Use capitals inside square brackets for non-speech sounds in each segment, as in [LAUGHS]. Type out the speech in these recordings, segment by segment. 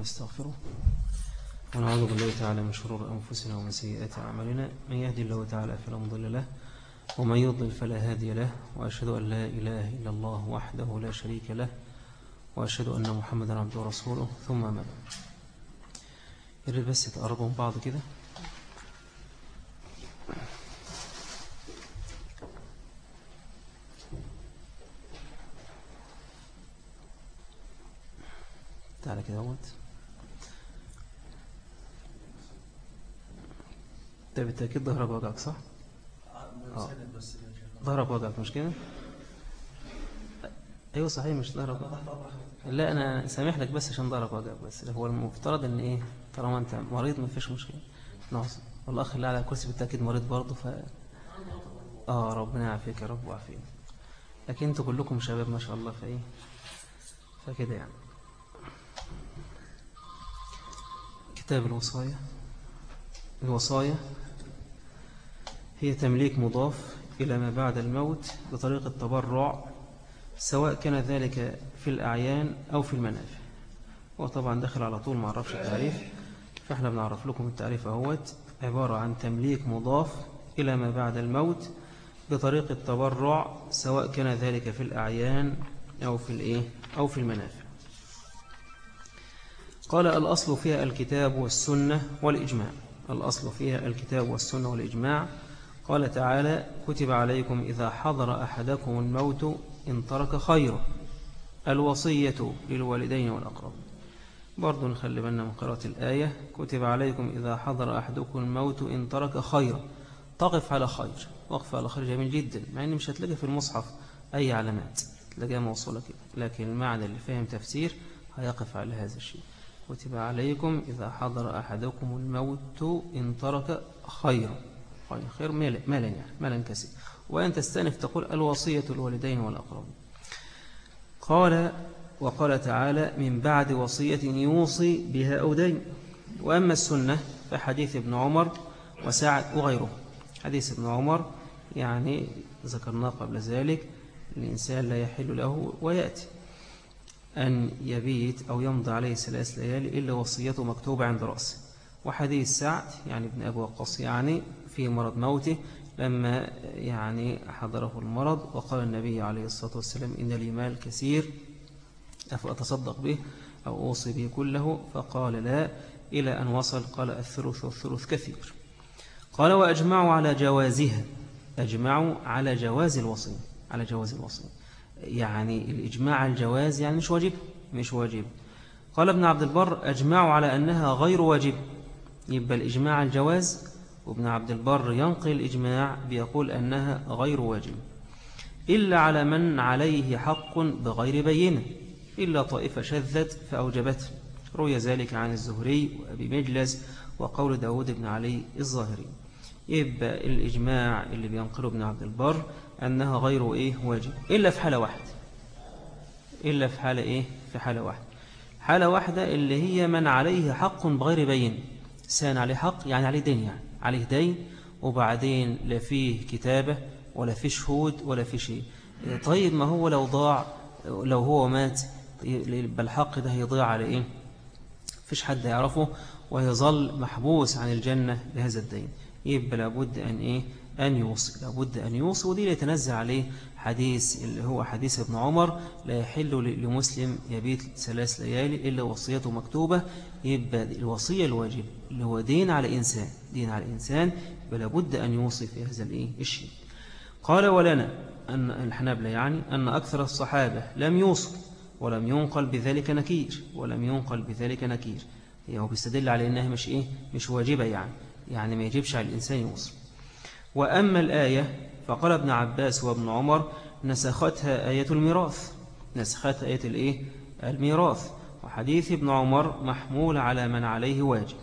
ونستغفره ونعوذ بالله تعالى من شرور أنفسنا ومن سيئات أعمالنا. من يهدي الله تعالى فلا مضل له ومن يضلل فلا هادي له وأشهد أن لا إله إلا الله وحده لا شريك له وأشهد أن محمدا عبده ورسوله. ثم ما يريد بس يتقربوا من بعض كده. تعالى كده اهوت أنت بالتأكيد ظهرك وجعك صح؟ آه ظهرك وجعك مش كده؟ أيوه صحيح مش ظهرك وجعك. لا أنا سامح لك بس عشان ظهرك وجعك بس. هو المفترض إن إيه؟ طالما أنت مريض ما فيش مشكلة. ناقص والاخ اللي على الكرسي بالتأكيد مريض برضه ف آه ربنا يعافيك يا رب ويعافيك. لكن أنتوا كلكم شباب ما شاء الله فإيه؟ فكده يعني. كتاب الوصايا. الوصايا هي تمليك مضاف إلى ما بعد الموت بطريقة تبرع سواء كان ذلك في الأعيان أو في المنافع. وطبعا دخل على طول ما عرفش التعريف. فإحنا بنعرف لكم التعريف أهوت. عبارة عن تمليك مضاف إلى ما بعد الموت بطريقة تبرع سواء كان ذلك في الأعيان أو في الإيه؟ أو في المنافع. قال الأصل فيها الكتاب والسنة والإجماع. الأصل فيها الكتاب والسنة والإجماع. قال تعالى كتب عليكم إذا حضر أحدكم الموت إن ترك خيرا الوصية للوالدين والأقرب. برضو نخلي بالنا من قراءة الآية كتب عليكم إذا حضر أحدكم الموت إن ترك خيرا تقف على خير وقف على خير جميل جدا مع أن مش هتلاقي في المصحف أي علامات تلاقيها موصولة كده لكن المعنى اللي فاهم تفسير هيقف على هذا الشيء. كتب عليكم إذا حضر أحدكم الموت إن ترك خيرا خير, خير مالا, يعني مالا كثير. وأن تستنف تقول الوصية الوالدين والأقرب قال وقال تعالى من بعد وصية يوصي بها أو دين. وأما السنة فحديث ابن عمر وسعد وغيره. حديث ابن عمر يعني ذكرناه قبل ذلك الإنسان لا يحل له ويأتي. أن يبيت أو يمضي عليه ثلاث ليالي إلا وصيته مكتوبة عند رأسه. وحديث سعد يعني ابن أبو وقاص يعني في مرض موته لما يعني حضره المرض وقال النبي عليه الصلاة والسلام إن لي مال كثير أفأتصدق به أو أوصي به كله. فقال لا. إلى أن وصل قال الثلث والثلث كثير. قال وأجمعوا على جوازها. أجمعوا على جواز الوصي على جواز الوصي. يعني الإجماع الجواز يعني مش واجب مش واجب. قال ابن عبد البر أجمعوا على أنها غير واجب. يبقى الإجماع الجواز. وابن عبد البر ينقل الإجماع بيقول أنها غير واجب إلا على من عليه حق بغير بينة إلا طائفة شذت فأوجبته. روي ذلك عن الزهري وأبي مجلس وقول داود بن علي الظاهري. يبقى الإجماع اللي بينقله ابن عبد البر أنها غير إيه واجب إلا في حالة واحدة إلا في حالة إيه؟ في حالة واحدة. حالة واحدة اللي هي من عليه حق بغير بين. سان عليه حق يعني عليه دين يعني عليه دين وبعدين لا فيه كتابة ولا فيه شهود ولا فيه شيء. طيب ما هو لو ضاع لو هو مات بالحق ده هيضيع على إيه؟ فيش حد يعرفه ويظل محبوس عن الجنة لهذا الدين. يبقى لابد أن إيه؟ أن يوصي لابد أن يوصي ودي اللي يتنزع عليه حديث اللي هو حديث ابن عمر لا يحل لمسلم يبيت ثلاث ليالي إلا وصيته مكتوبة يبقى الوصية الواجب اللي هو دين على إنسان دين على إنسان لابد أن يوصي في هذا الإيه؟ الشيء. قال ولنا أن الحنابلة يعني أن أكثر الصحابة لم يوصوا ولم ينقل بذلك نكير ولم ينقل بذلك نكير. هو بيستدل على أنها مش إيه؟ مش واجبة يعني يعني ما يجبش على الإنسان يوصل وأما الآية فقال ابن عباس وابن عمر نسختها آية الميراث نسختها آية الإيه؟ الميراث. وحديث ابن عمر محمول على من عليه واجب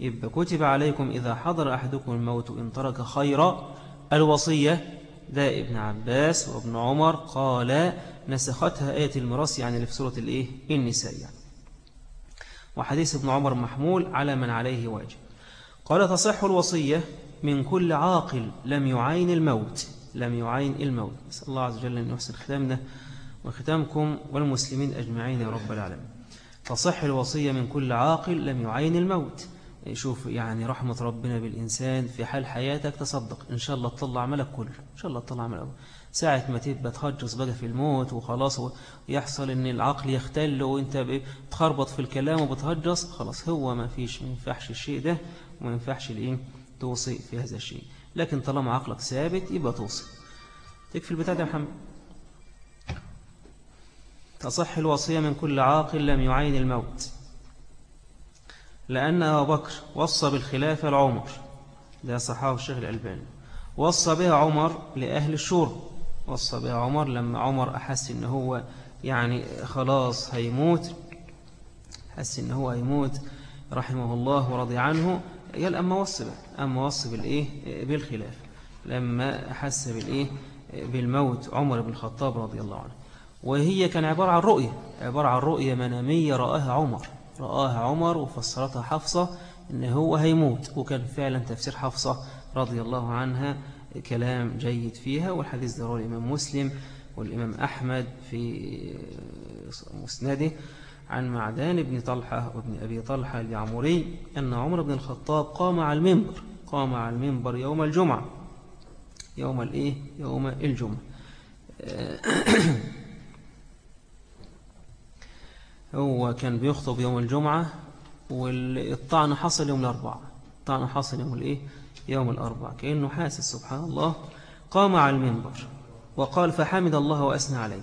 يبقى كتب عليكم إذا حضر أحدكم الموت إن ترك خيرا الوصية ده ابن عباس وابن عمر قال نسختها آية الميراث يعني اللي في سورة الإيه؟ النساء يعني. وحديث ابن عمر محمول على من عليه واجب قال تصح الوصية من كل عاقل لم يعين الموت لم يعين الموت نسأل الله عز وجل أن يحسن ختامنا وختامكم والمسلمين أجمعين يا رب العالمين تصح الوصية من كل عاقل لم يعين الموت. شوف يعني رحمة ربنا بالإنسان في حال حياتك تصدق. إن شاء الله تطلع عملك كله. إن شاء الله تطلع عملك ساعة ما تبقى تهجص بقى في الموت وخلاص يحصل إن العقل يختل وإنت بتخربط في الكلام وبتهجص خلاص هو ما فيش ما ينفعش الشيء ده وما ينفعش الايه توصي في هذا الشيء. لكن طالما عقلك ثابت يبقى توصي. تكفي البتاع ده يا محمد؟ تصح الوصية من كل عاقل لم يعين الموت. لأن أبو بكر وصى بالخلافة العمر ده صحاه الشيخ الألباني. وصى بها عمر لأهل الشورى وصى بها عمر لما عمر أحس إن هو يعني خلاص هيموت حس إن هو هيموت رحمه الله ورضي عنه. قال أما وصى بها أما وصى بالإيه؟ بالخلاف. لما أحس بالإيه؟ بالموت عمر بن الخطاب رضي الله عنه. وهي كان عبارة عن رؤية عبارة عن رؤية منامية رآها عمر. رآها عمر وفسرتها حفصة إن هو هيموت. وكان فعلا تفسير حفصة رضي الله عنها كلام جيد فيها والحديث ده رواه الإمام مسلم والإمام أحمد في مسنده عن معدان بن طلحة وابن أبي طلحة اليعمري أن عمر بن الخطاب قام على المنبر قام على المنبر يوم الجمعة. يوم الإيه؟ يوم الجمعة. [CLEARS THROAT] هو كان بيخطب يوم الجمعة والطعن حصل يوم الأربعاء. الطعن حصل يوم الإيه؟ يوم الأربعاء. كأنه حاسس سبحان الله. قام على المنبر وقال فحمد الله وأثنى عليه.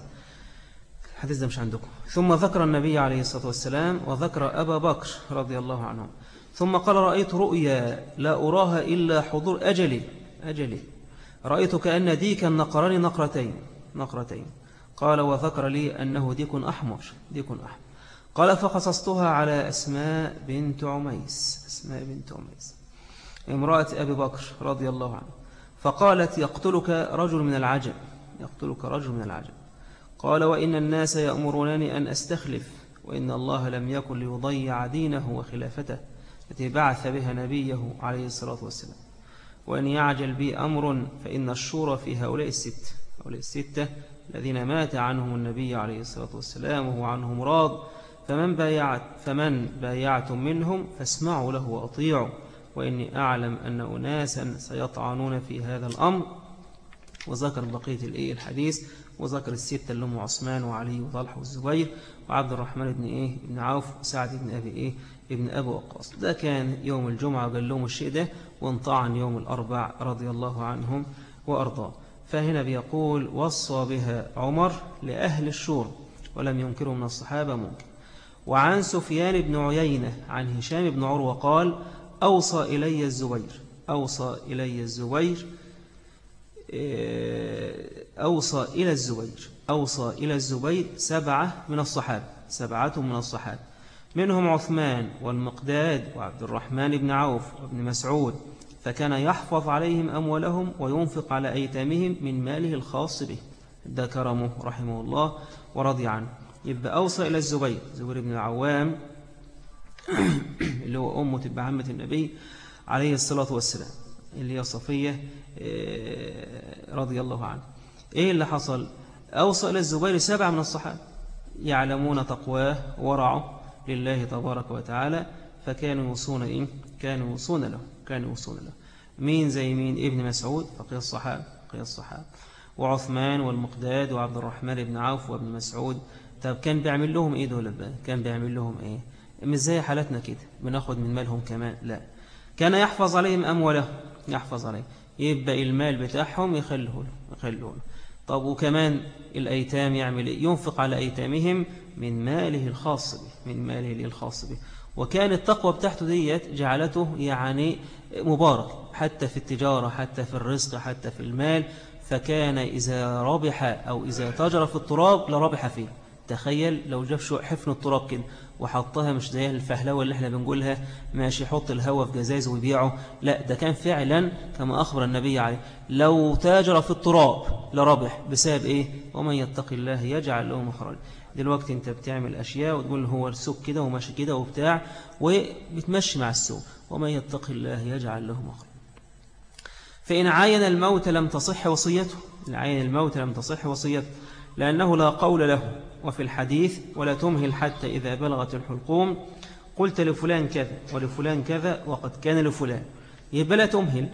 الحديث ده مش عندكم. ثم ذكر النبي عليه الصلاة والسلام وذكر أبا بكر رضي الله عنه. ثم قال رأيت رؤيا لا أراها إلا حضور أجلي. أجلي. رأيت كأن ديكا نقرني نقرتين. نقرتين. قال وذكر لي أنه ديك أحمر. ديك أحمر. قال فقصصتها على أسماء بنت عميس. أسماء بنت عميس. امرأة أبي بكر رضي الله عنه. فقالت يقتلك رجل من العجب يقتلك رجل من العجب قال وإن الناس يأمرونني أن أستخلف وإن الله لم يكن ليضيع دينه وخلافته التي بعث بها نبيه عليه الصلاة والسلام. وأن يعجل بي أمر فإن الشورى في هؤلاء الستة هؤلاء الستة الذين مات عنهم النبي عليه الصلاة والسلام وهو عنهم راض فمن بايعت فمن بايعتم منهم فاسمعوا له وأطيعوا وإني أعلم أن أناسا سيطعنون في هذا الأمر. وذكر بقية الإيه الحديث وذكر الستة اللي هم عثمان وعلي وطلح والزبير وعبد الرحمن بن إيه بن عوف وسعد بن أبي إيه ابن أبو وقاص. ده كان يوم الجمعة قال لهم الشيء ده وانطعن يوم الأربع رضي الله عنهم وأرضاه. فهنا بيقول وصى بها عمر لأهل الشور ولم ينكره من الصحابة ممكن. وعن سفيان بن عيينة عن هشام بن عروة قال أوصى إلي الزبير أوصى إلي الزبير إيه، أوصى إلى الزبير أوصى إلى الزبير سبعة من الصحابة سبعة من الصحابة. منهم عثمان والمقداد وعبد الرحمن بن عوف وابن مسعود فكان يحفظ عليهم أموالهم وينفق على أيتامهم من ماله الخاص به. ده كرمه رحمه الله ورضي عنه. يبقى أوصى إلى الزبير زبير بن العوام اللي هو أمه تبقى عمة النبي عليه الصلاة والسلام اللي هي صفية آه، رضي الله عنه إيه اللي حصل؟ أوصى إلى الزبير سبعة من الصحابة يعلمون تقواه ورعه لله تبارك وتعالى فكانوا يوصون إيه؟ كانوا يوصون له كانوا يوصون له. مين زي مين؟ ابن مسعود فقيه الصحابة فقيه الصحابة. وعثمان والمقداد وعبد الرحمن بن عوف وابن مسعود طب كان بيعمل لهم إيه دول؟ بقى كان بيعمل لهم إيه؟ مش زي حالتنا كده بناخد من مالهم كمان لا. كان يحفظ عليهم أموالهم يحفظ عليهم. يبقى المال بتاعهم يخله له طب وكمان الأيتام يعمل إيه؟ ينفق على أيتامهم من ماله الخاص به من ماله الخاص به. وكان التقوى بتاعته ديت جعلته يعني مبارك حتى في التجارة حتى في الرزق حتى في المال. فكان إذا ربح أو إذا تجر في التراب لربح فيه. تخيل لو جاب شو حفن التراب كده وحطها مش زي الفهلوة اللي إحنا بنقولها ماشي يحط الهوا في جزايز ويبيعه. لا ده كان فعلا كما أخبر النبي عليه لو تاجر في التراب لربح بسبب إيه؟ ومن يتق الله يجعل له مخرج دلوقتي أنت بتعمل أشياء وتقول هو السوق كده وماشي كده وبتاع وبتمشي مع السوق. ومن يتق الله يجعل له مخرج فإن عاين الموت لم تصح وصيته. إن عاين الموت لم تصح وصيته. لأنه لا قول له. وفي الحديث ولا تمهل حتى إذا بلغت الحلقوم قلت لفلان كذا ولفلان كذا وقد كان لفلان. يبقى لا تمهل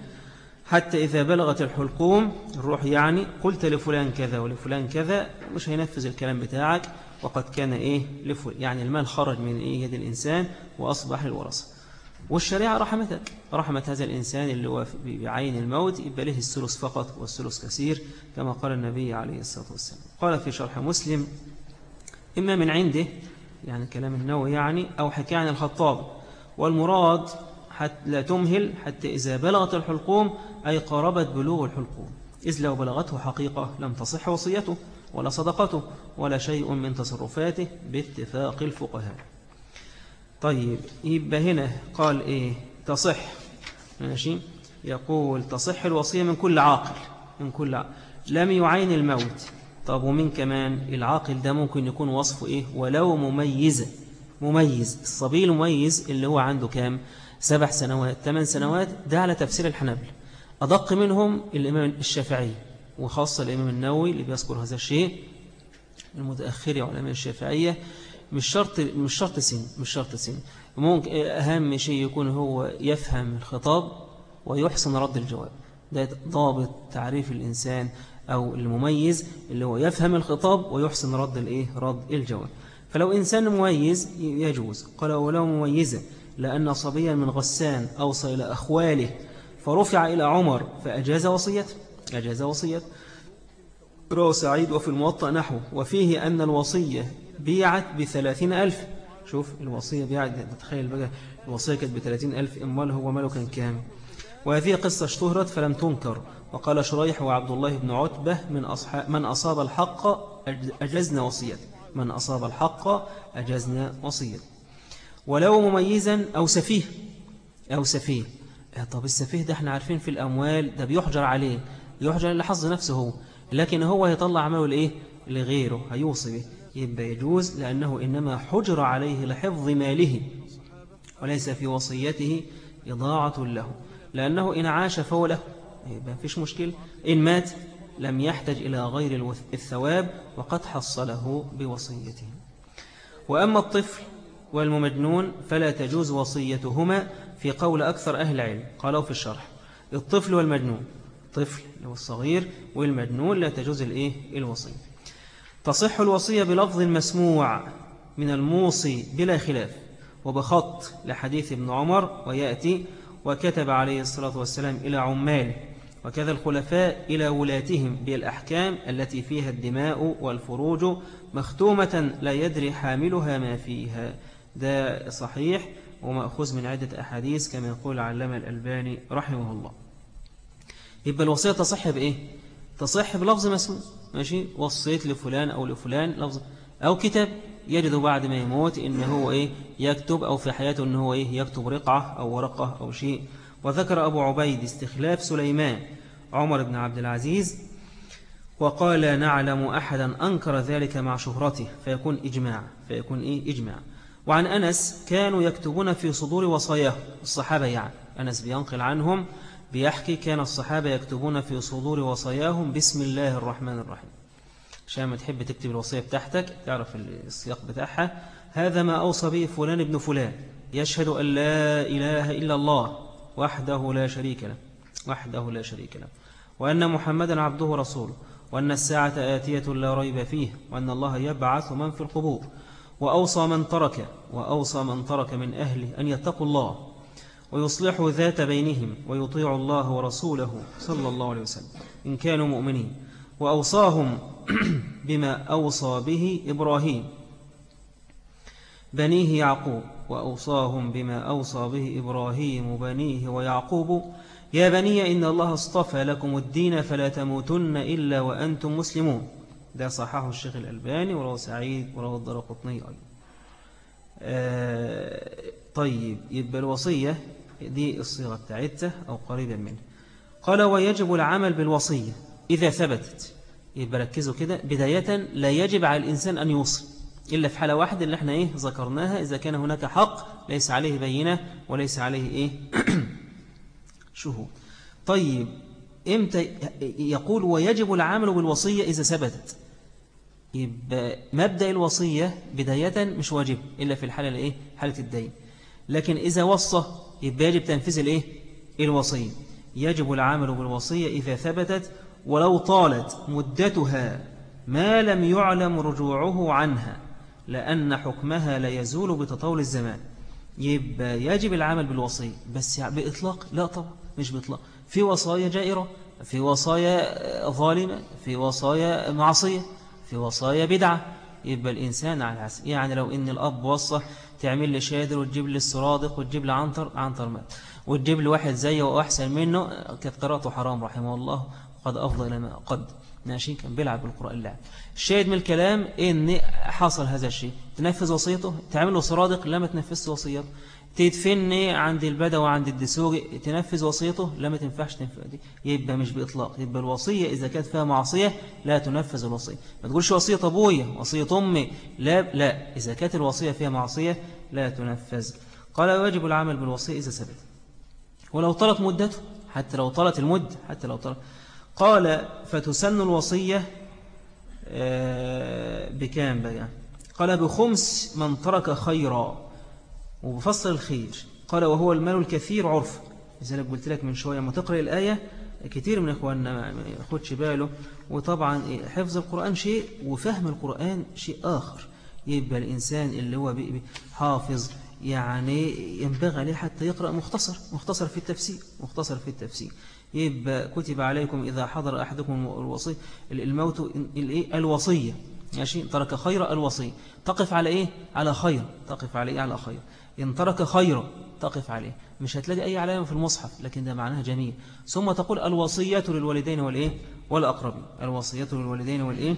حتى إذا بلغت الحلقوم الروح يعني قلت لفلان كذا ولفلان كذا مش هينفذ الكلام بتاعك وقد كان إيه لفلان يعني المال خرج من إيه يد الإنسان وأصبح للورثة. والشريعة رحمتك رحمت هذا الإنسان اللي هو بعين الموت يبقى له الثلث فقط والثلث كثير كما قال النبي عليه الصلاة والسلام. قال في شرح مسلم إما من عنده يعني كلام النووي يعني أو حكي عن الخطاب. والمراد حتى لا تمهل حتى إذا بلغت الحلقوم أي قربت بلوغ الحلقوم. إذ لو بلغته حقيقة لم تصح وصيته ولا صدقته ولا شيء من تصرفاته باتفاق الفقهاء. طيب يبقى هنا قال إيه؟ تصح. ماشي؟ يقول تصح الوصية من كل عاقل من كل عاقل لم يعين الموت. طب ومن كمان؟ العاقل ده ممكن يكون وصفه إيه؟ ولو مميزة مميز. الصبي المميز اللي هو عنده كام؟ سبع سنوات ثمان سنوات. ده على تفسير الحنابل أدق منهم الإمام الشافعي وخاصة الإمام النووي اللي بيذكر هذا الشيء المتأخر علماء الشافعية. مش شرط مش شرط سن مش شرط سن. ممكن أهم شيء يكون هو يفهم الخطاب ويحسن رد الجواب. ده ضابط تعريف الإنسان أو المميز اللي هو يفهم الخطاب ويحسن رد الإيه؟ رد الجواب. فلو إنسان مميز يجوز. قال ولو مميزة لأن صبيا من غسان أوصى إلى أخواله فرفع إلى عمر فأجاز وصيته. أجاز وصيته. روى سعيد وفي الموطأ نحو وفيه أن الوصية بيعت بثلاثين ألف. شوف الوصية بيعت تخيل بقى الوصية كانت بثلاثين ألف إمال هو ماله كان كام. وهذه قصة اشتهرت فلم تنكر. وقال شريح وعبد الله بن عتبة من, أصحاب من أصاب الحق أجزنا وصيته من أصاب الحق أجزنا وصيته ولو مميزا أو سفيه أو سفيه. طب السفيه ده إحنا عارفين في الأموال ده بيحجر عليه يحجر لحظ نفسه هو لكن هو يطلع عمله لإيه؟ لغيره هيوصي به. يبقى يجوز لأنه إنما حجر عليه لحفظ ماله. وليس في وصيته إضاعة له. لأنه إن عاش فهو له. يبقى فيش مشكلة إن مات لم يحتج إلى غير الثواب وقد حصله بوصيته. وأما الطفل والممجنون فلا تجوز وصيتهما في قول أكثر أهل العلم. قالوا في الشرح الطفل والمجنون. طفل الصغير والمجنون لا تجوز الإيه؟ الوصية. تصح الوصية بلفظ مسموع من الموصي بلا خلاف وبخط لحديث ابن عمر ويأتي وكتب عليه الصلاة والسلام إلى عماله وكذا الخلفاء إلى ولاتهم بالأحكام التي فيها الدماء والفروج مختومة لا يدري حاملها ما فيها. ده صحيح ومأخوذ من عدة أحاديث كما يقول علم الألباني رحمه الله. يبقى الوصية تصح بإيه؟ تصح بلفظ مسموع ماشي؟ وصيت لفلان أو لفلان لفظ أو كتاب يجد بعد ما يموت إن هو إيه؟ يكتب أو في حياته إن هو إيه؟ يكتب رقعة أو ورقة أو شيء. وذكر أبو عبيد استخلاف سليمان عمر بن عبد العزيز وقال لا نعلم أحدا أنكر ذلك مع شهرته فيكون إجماع فيكون إيه؟ إجماع. وعن أنس كانوا يكتبون في صدور وصاياه الصحابة يعني. أنس بينقل عنهم بيحكي كان الصحابة يكتبون في صدور وصاياهم بسم الله الرحمن الرحيم. عشان ما تحب تكتب الوصية بتاعتك؟ تعرف السياق بتاعها؟ هذا ما أوصى به فلان ابن فلان. يشهد أن لا إله إلا الله. وحده لا شريك له. وحده لا شريك له. وأن محمدا عبده رسوله وأن الساعة آتية لا ريب فيه. وأن الله يبعث من في القبور. وأوصى من ترك. وأوصى من ترك من أهله أن يتقوا الله. ويصلحوا ذات بينهم. ويطيعوا الله ورسوله صلى الله عليه وسلم. إن كانوا مؤمنين. وأوصاهم [CLEARS THROAT] بما أوصى به إبراهيم. بنيه يعقوب وأوصاهم بما أوصى به إبراهيم بنيه ويعقوب. يا بني إن الله اصطفى لكم الدين فلا تموتن إلا وأنتم مسلمون. ده صححه الشيخ الألباني وروى سعيد وروى الدرقطني أيضا. آه طيب يبقى الوصية دي الصيغة بتاعتها أو قريبا منه قال ويجب العمل بالوصية إذا ثبتت. يبقى ركزوا كده. بداية لا يجب على الإنسان أن يوصي. إلا في حالة واحدة اللي إحنا إيه ذكرناها إذا كان هناك حق ليس عليه بينة وليس عليه إيه؟ [CLEARS THROAT] شهود. طيب إمتى يقول ويجب العمل بالوصية إذا ثبتت؟ يبقى مبدأ الوصية بداية مش واجب إلا في الحالة الإيه؟ حالة الدين. لكن إذا وصى يبقى يجب تنفيذ الإيه؟ الوصية. يجب العمل بالوصية إذا ثبتت ولو طالت مدتها ما لم يعلم رجوعه عنها. لأن حكمها لا يزول بتطول الزمان. يبقى يجب العمل بالوصية بس بإطلاق؟ لا طبعا مش بإطلاق. في وصايا جائرة في وصايا ظالمة في وصايا معصية في وصايا بدعة. يبقى الإنسان على العسل يعني لو إن الأب وصى تعمل لي شادر وتجيب لي السرادق وتجيب لي عنتر عنتر مات. وتجيب لي واحد زيه وأحسن منه كانت قراءته حرام رحمه الله. قد أفضل إلى ما قد ماشي؟ كان بيلعب بالقرآن. اللعب الشاهد من الكلام إن حصل هذا الشيء. تنفذ وصيته؟ تعمل له سرادق لما تنفذ وصيته. تدفني عند البدو وعند الدسوق تنفذ وصيته؟ لا ما تنفعش تنفذ. يبقى مش بإطلاق. يبقى الوصية إذا كانت فيها معصية لا تنفذ الوصية. ما تقولش وصية أبويا وصية أمي. لا لا. إذا كانت الوصية فيها معصية لا تنفذ. قال واجب العمل بالوصية إذا ثبت. ولو طلت مدته حتى لو طلت المدة حتى لو طلت. قال فتسن الوصية آه، بكام بقى؟ قال بخمس من ترك خيرا. وبفصل الخير. قال وهو المال الكثير عرف. لذلك قلت لك من شوية ما تقرأ الآية كثير من أخواننا ما ياخدش باله. وطبعا حفظ القرآن شيء وفهم القرآن شيء آخر. يبقى الإنسان اللي هو حافظ يعني ينبغي عليه حتى يقرأ مختصر. مختصر في التفسير. مختصر في التفسير. يبقى كتب عليكم إذا حضر أحدكم الوصي الموت الوصية. ماشي؟ ترك خير الوصي. تقف على إيه؟ على خير. تقف على إيه؟ على خير. إن ترك خيرا تقف عليه. مش هتلاقي أي علامة في المصحف لكن ده معناها جميل. ثم تقول الوصية للوالدين والإيه؟ والأقربين. الوصية للوالدين والإيه؟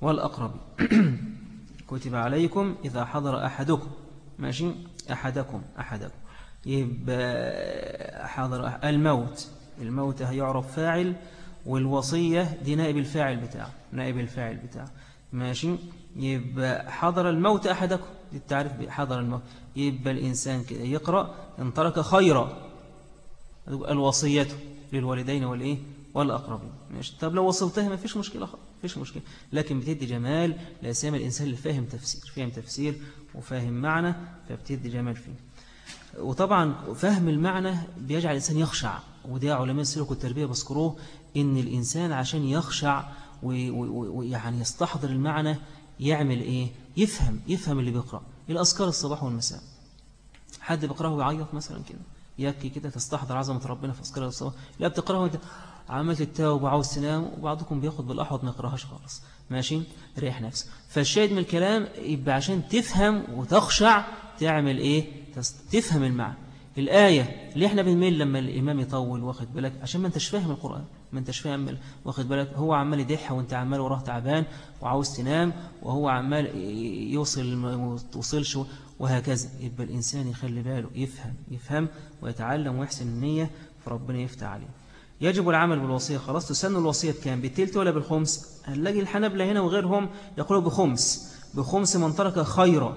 والأقربين. [CLEARS THROAT] كتب عليكم إذا حضر أحدكم. ماشي؟ أحدكم. أحدكم. يبقى حضر الموت. الموت هيعرف فاعل والوصية دي نائب الفاعل بتاعه. نائب الفاعل بتاعه. ماشي؟ يبقى حضر الموت أحدكم. للتعريف بحضر الموت. يبقى الإنسان كده يقرأ إن ترك خيرا. الوصية للوالدين والإيه؟ والأقربين. ماشي؟ طب لو وصلتها ما فيش مشكلة خالص فيش مشكلة. لكن بتدي جمال لأسامي الإنسان اللي فاهم تفسير. فاهم تفسير وفاهم معنى فبتدي جمال فيه. وطبعا فهم المعنى بيجعل الإنسان يخشع وده علماء السلوك والتربية بذكروه إن الإنسان عشان يخشع ويعني يستحضر المعنى يعمل إيه؟ يفهم يفهم اللي بيقرأ. الأذكار الصباح والمساء. حد بيقرأه ويعيط مثلا كده يبكي كده تستحضر عظمة ربنا في أذكار الصباح. لا بتقرأه وأنت عملت التاوب وعاوز تنام وبعضكم بياخد بالأحوط ما يقرأهاش خالص. ماشي؟ ريح نفسه فالشاهد من الكلام يبقى عشان تفهم وتخشع تعمل إيه؟ تفهم المعنى. الآية اللي إحنا بنميل لما الإمام يطول واخد بالك؟ عشان ما أنتش فاهم القرآن. ما أنتش فاهم واخد بالك؟ هو عمال يدح وأنت عمال وراه تعبان وعاوز تنام وهو عمال يوصل ما توصلش وهكذا. يبقى الإنسان يخلي باله يفهم يفهم ويتعلم ويحسن النية فربنا يفتح عليه. يجب العمل بالوصية. خلاص تسن الوصية بكام؟ بالتلت ولا بالخمس؟ هنلاقي الحنبلة هنا وغيرهم يقولوا بخمس. بخمس من ترك خيرا.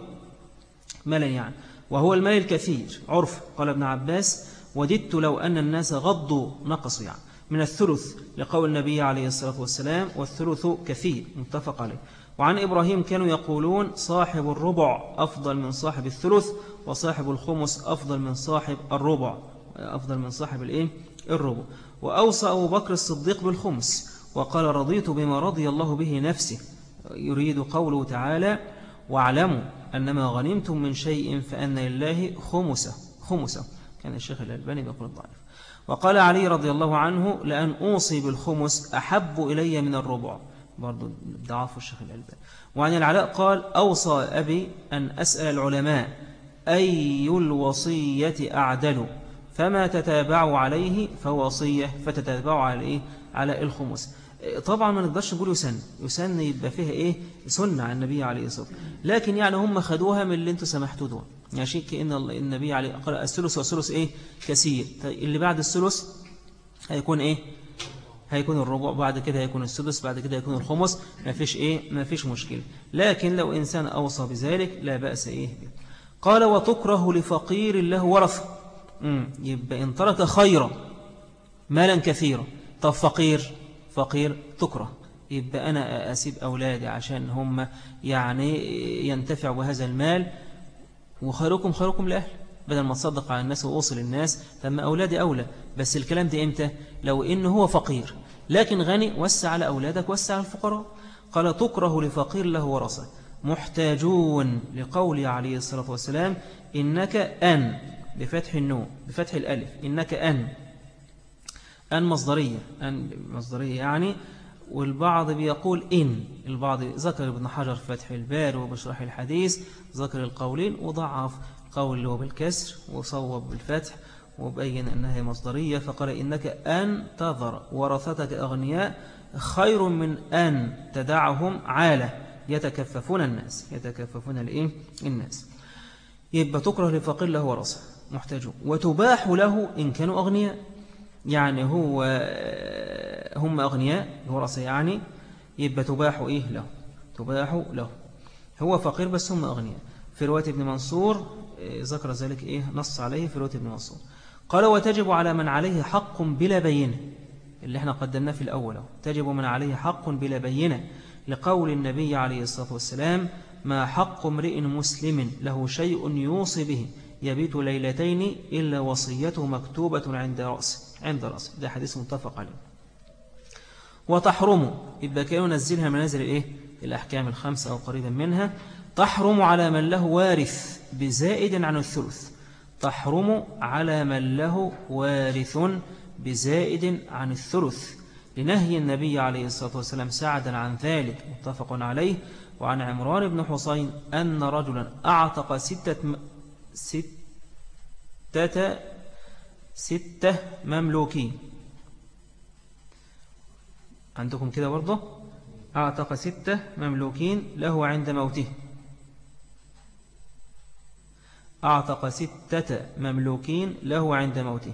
مالا يعني؟ وهو المال الكثير. عرف قال ابن عباس وددت لو أن الناس غضوا نقصوا يعني من الثلث لقول النبي عليه الصلاة والسلام والثلث كثير متفق عليه. وعن إبراهيم كانوا يقولون صاحب الربع أفضل من صاحب الثلث وصاحب الخمس أفضل من صاحب الربع. أفضل من صاحب الإيه؟ الربع. وأوصى أبو بكر الصديق بالخمس وقال رضيت بما رضي الله به نفسه. يريد قوله تعالى واعلموا أنما غنمتم من شيء فأن لله خمسه خمسه. كان الشيخ الألباني بيقول الضعيف. وقال علي رضي الله عنه لأن أوصي بالخمس أحب إلي من الربع. برضو ضعف الشيخ الألباني. وعن العلاء قال أوصى أبي أن أسأل العلماء أي الوصية أعدل؟ فما تتابعوا عليه فوصية فتتابعوا عليه على الخمس. طبعا ما نقدرش نقول يسن. يسن يبقى فيها إيه؟ سنة عن النبي عليه الصلاة والسلام. لكن يعني هم خدوها من اللي أنتم سمحتوا دول. يعني شيء كأن النبي عليه قال الثلث والثلث إيه؟ كثير. طيب اللي بعد الثلث هيكون إيه؟ هيكون الربع بعد كده هيكون السدس بعد كده هيكون الخمس. ما فيش إيه؟ ما فيش مشكلة. لكن لو إنسان أوصى بذلك لا بأس إيه؟ قال وتكره لفقير له ورث. يبقى إن ترك خيرا مالا كثيرا. طب فقير؟ فقير تكره يبقى أنا أسيب أولادي عشان هم يعني ينتفعوا بهذا المال وخيركم خيركم لأهل. بدل ما تصدق على الناس وأوصل الناس فما أولادي أولى. بس الكلام ده إمتى؟ لو إنه هو فقير. لكن غني وسع على أولادك وسع على الفقراء. قال تكره لفقير له ورثة. محتاجون لقول عليه الصلاة والسلام إنك أن بفتح النون بفتح الألف. إنك أن. أن مصدرية أن مصدرية يعني والبعض بيقول إن. البعض ذكر ابن حجر في فتح البار وبشرح الحديث ذكر القولين وضعف قول اللي هو بالكسر وصوب بالفتح وبين أنها مصدرية فقال إنك أن تذر ورثتك أغنياء خير من أن تدعهم عالة. يتكففون الناس يتكففون الإيه؟ الناس. يبقى تكره لفقير له ورثة محتاجون وتباح له إن كانوا أغنياء. يعني هو هم أغنياء الورثة يعني يبقى تباح إيه له؟ تباح له. هو فقير بس هم أغنياء. في رواية ابن منصور ذكر ذلك إيه؟ نص عليه في رواية ابن منصور. قال وتجب على من عليه حق بلا بينة. اللي إحنا قدمناه في الأول تجب من عليه حق بلا بينة. لقول النبي عليه الصلاة والسلام ما حق امرئ مسلم له شيء يوصي به يبيت ليلتين إلا وصيته مكتوبة عند رأس عند رأس ده حديث متفق عليه. وتحرم يبقى كانوا نزلها منازل الإيه؟ الأحكام الخمسة أو قريبا منها. تحرم على من له وارث بزائد عن الثلث. تحرم على من له وارث بزائد عن الثلث. لنهي النبي عليه الصلاة والسلام سعدا عن ذلك. متفق عليه. وعن عمران بن حسين أن رجلا أعتق ستة. ستة ستة مملوكين. عندكم كده برضه؟ أعتق ستة مملوكين له عند موته. أعتق ستة مملوكين له عند موته.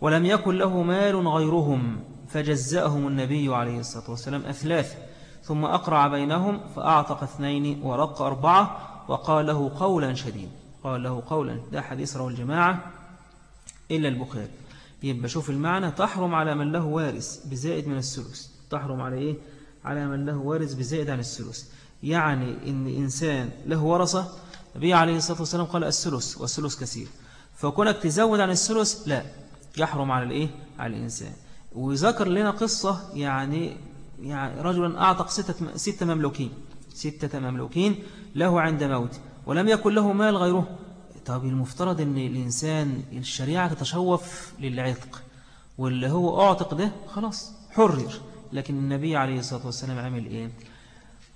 ولم يكن له مال غيرهم فجزأهم النبي عليه الصلاة والسلام أثلاث. ثم أقرع بينهم فأعتق اثنين ورق أربعة وقال له قولا شديد. قال له قولا ده حديث روى الجماعة. إلا البخاري. يبقى شوف المعنى تحرم على من له وارث بزائد من الثلث. تحرم على إيه؟ على من له وارث بزائد عن الثلث. يعني إن إنسان له ورثة النبي عليه الصلاة والسلام قال الثلث والثلث كثير. فكونك تزود عن الثلث لا يحرم على الإيه؟ على الإنسان. وذكر لنا قصة يعني يعني رجلا أعتق ستة, ستة مملوكين. ستة مملوكين له عند موت ولم يكن له مال غيره. طب المفترض أن الإنسان الشريعة تتشوف للعتق واللي هو أعتق ده خلاص حرر. لكن النبي عليه الصلاة والسلام عمل إيه؟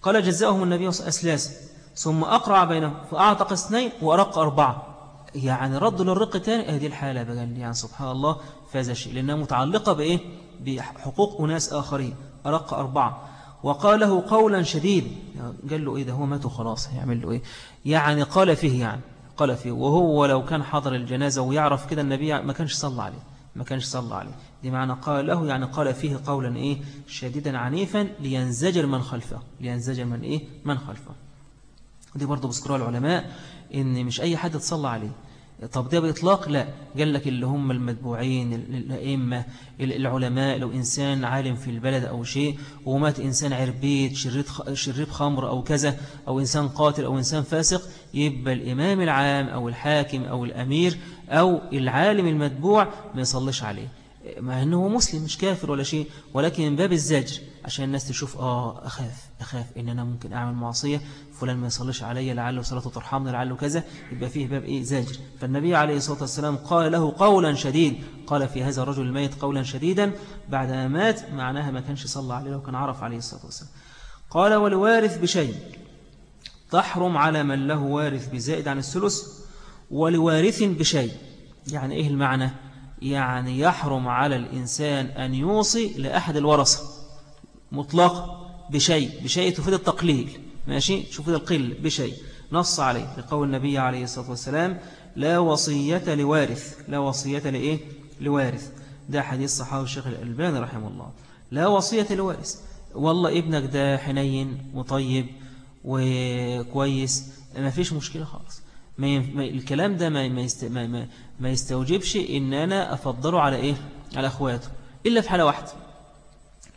قال جزاهم النبي أسلاس. ثم أقرع بينهم فأعتق اثنين وأرق أربعة. يعني رد للرق تاني هذه الحالة بقى. يعني سبحان الله فاز شيء لأنها متعلقة بإيه؟ بحقوق أناس آخرين. أرق أربعة. وقال له قولا شديد. قال له إيه ده؟ هو مات خلاص هيعمل له إيه؟ يعني قال فيه يعني. قال فيه وهو لو كان حضر الجنازة ويعرف كده النبي ما كانش صلى عليه ما كانش صلى عليه. دي معنى قال له يعني قال فيه قولا إيه؟ شديدا عنيفا لينزجر من خلفه لينزجر من إيه؟ من خلفه. ودي برضو بذكرها العلماء إن مش أي حد تصلى عليه. طب ده بإطلاق لا. قال لك اللي هم المتبوعين الأئمة العلماء لو إنسان عالم في البلد أو شيء ومات إنسان عربيت شريب خمر أو كذا أو إنسان قاتل أو إنسان فاسق يبقى الإمام العام أو الحاكم أو الأمير أو العالم المتبوع ما يصلش عليه. مع أنه مسلم مش كافر ولا شيء ولكن من باب الزجر عشان الناس تشوف آه أخاف أخاف إن أنا ممكن أعمل معصية. فلان ما يصليش علي لعله صلاته ترحمني لعله كذا يبقى فيه باب إيه؟ زاجر. فالنبي عليه الصلاة والسلام قال له قولا شديد. قال في هذا الرجل الميت قولا شديدا بعد ما مات معناها ما كانش صلى عليه وكان عرف عليه الصلاة والسلام. قال والوارث بشيء. تحرم على من له وارث بزائد عن الثلث ولوارث بشيء. يعني إيه المعنى؟ يعني يحرم على الإنسان أن يوصي لأحد الورثة مطلق بشيء. بشيء تفيد التقليل. ماشي؟ شوف القل بشيء. نص عليه لقول النبي عليه الصلاة والسلام لا وصية لوارث. لا وصية لإيه؟ لوارث. ده حديث صحابي الشيخ الألباني رحمه الله. لا وصية لوارث. والله ابنك ده حنين وطيب وكويس ما فيش مشكلة خالص. ما الكلام ده ما, ما, يست... ما... ما... ما يستوجبش إن أنا أفضله على إيه؟ على أخواته. إلا في حالة واحدة.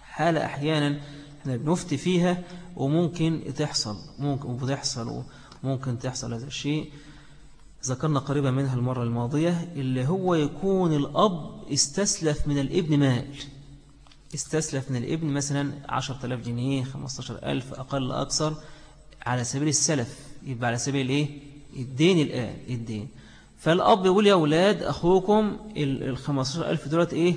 حالة أحيانا إحنا بنفتي فيها وممكن تحصل ممكن وبتحصل وممكن تحصل هذا الشيء. ذكرنا قريبا منها المرة الماضية اللي هو يكون الأب استسلف من الإبن مال. استسلف من الإبن مثلا 10000 جنيه 15000 أقل أكثر على سبيل السلف. يبقى على سبيل إيه؟ الدين الآن الدين. فالأب يقول يا أولاد أخوكم ال 15000 دولت إيه؟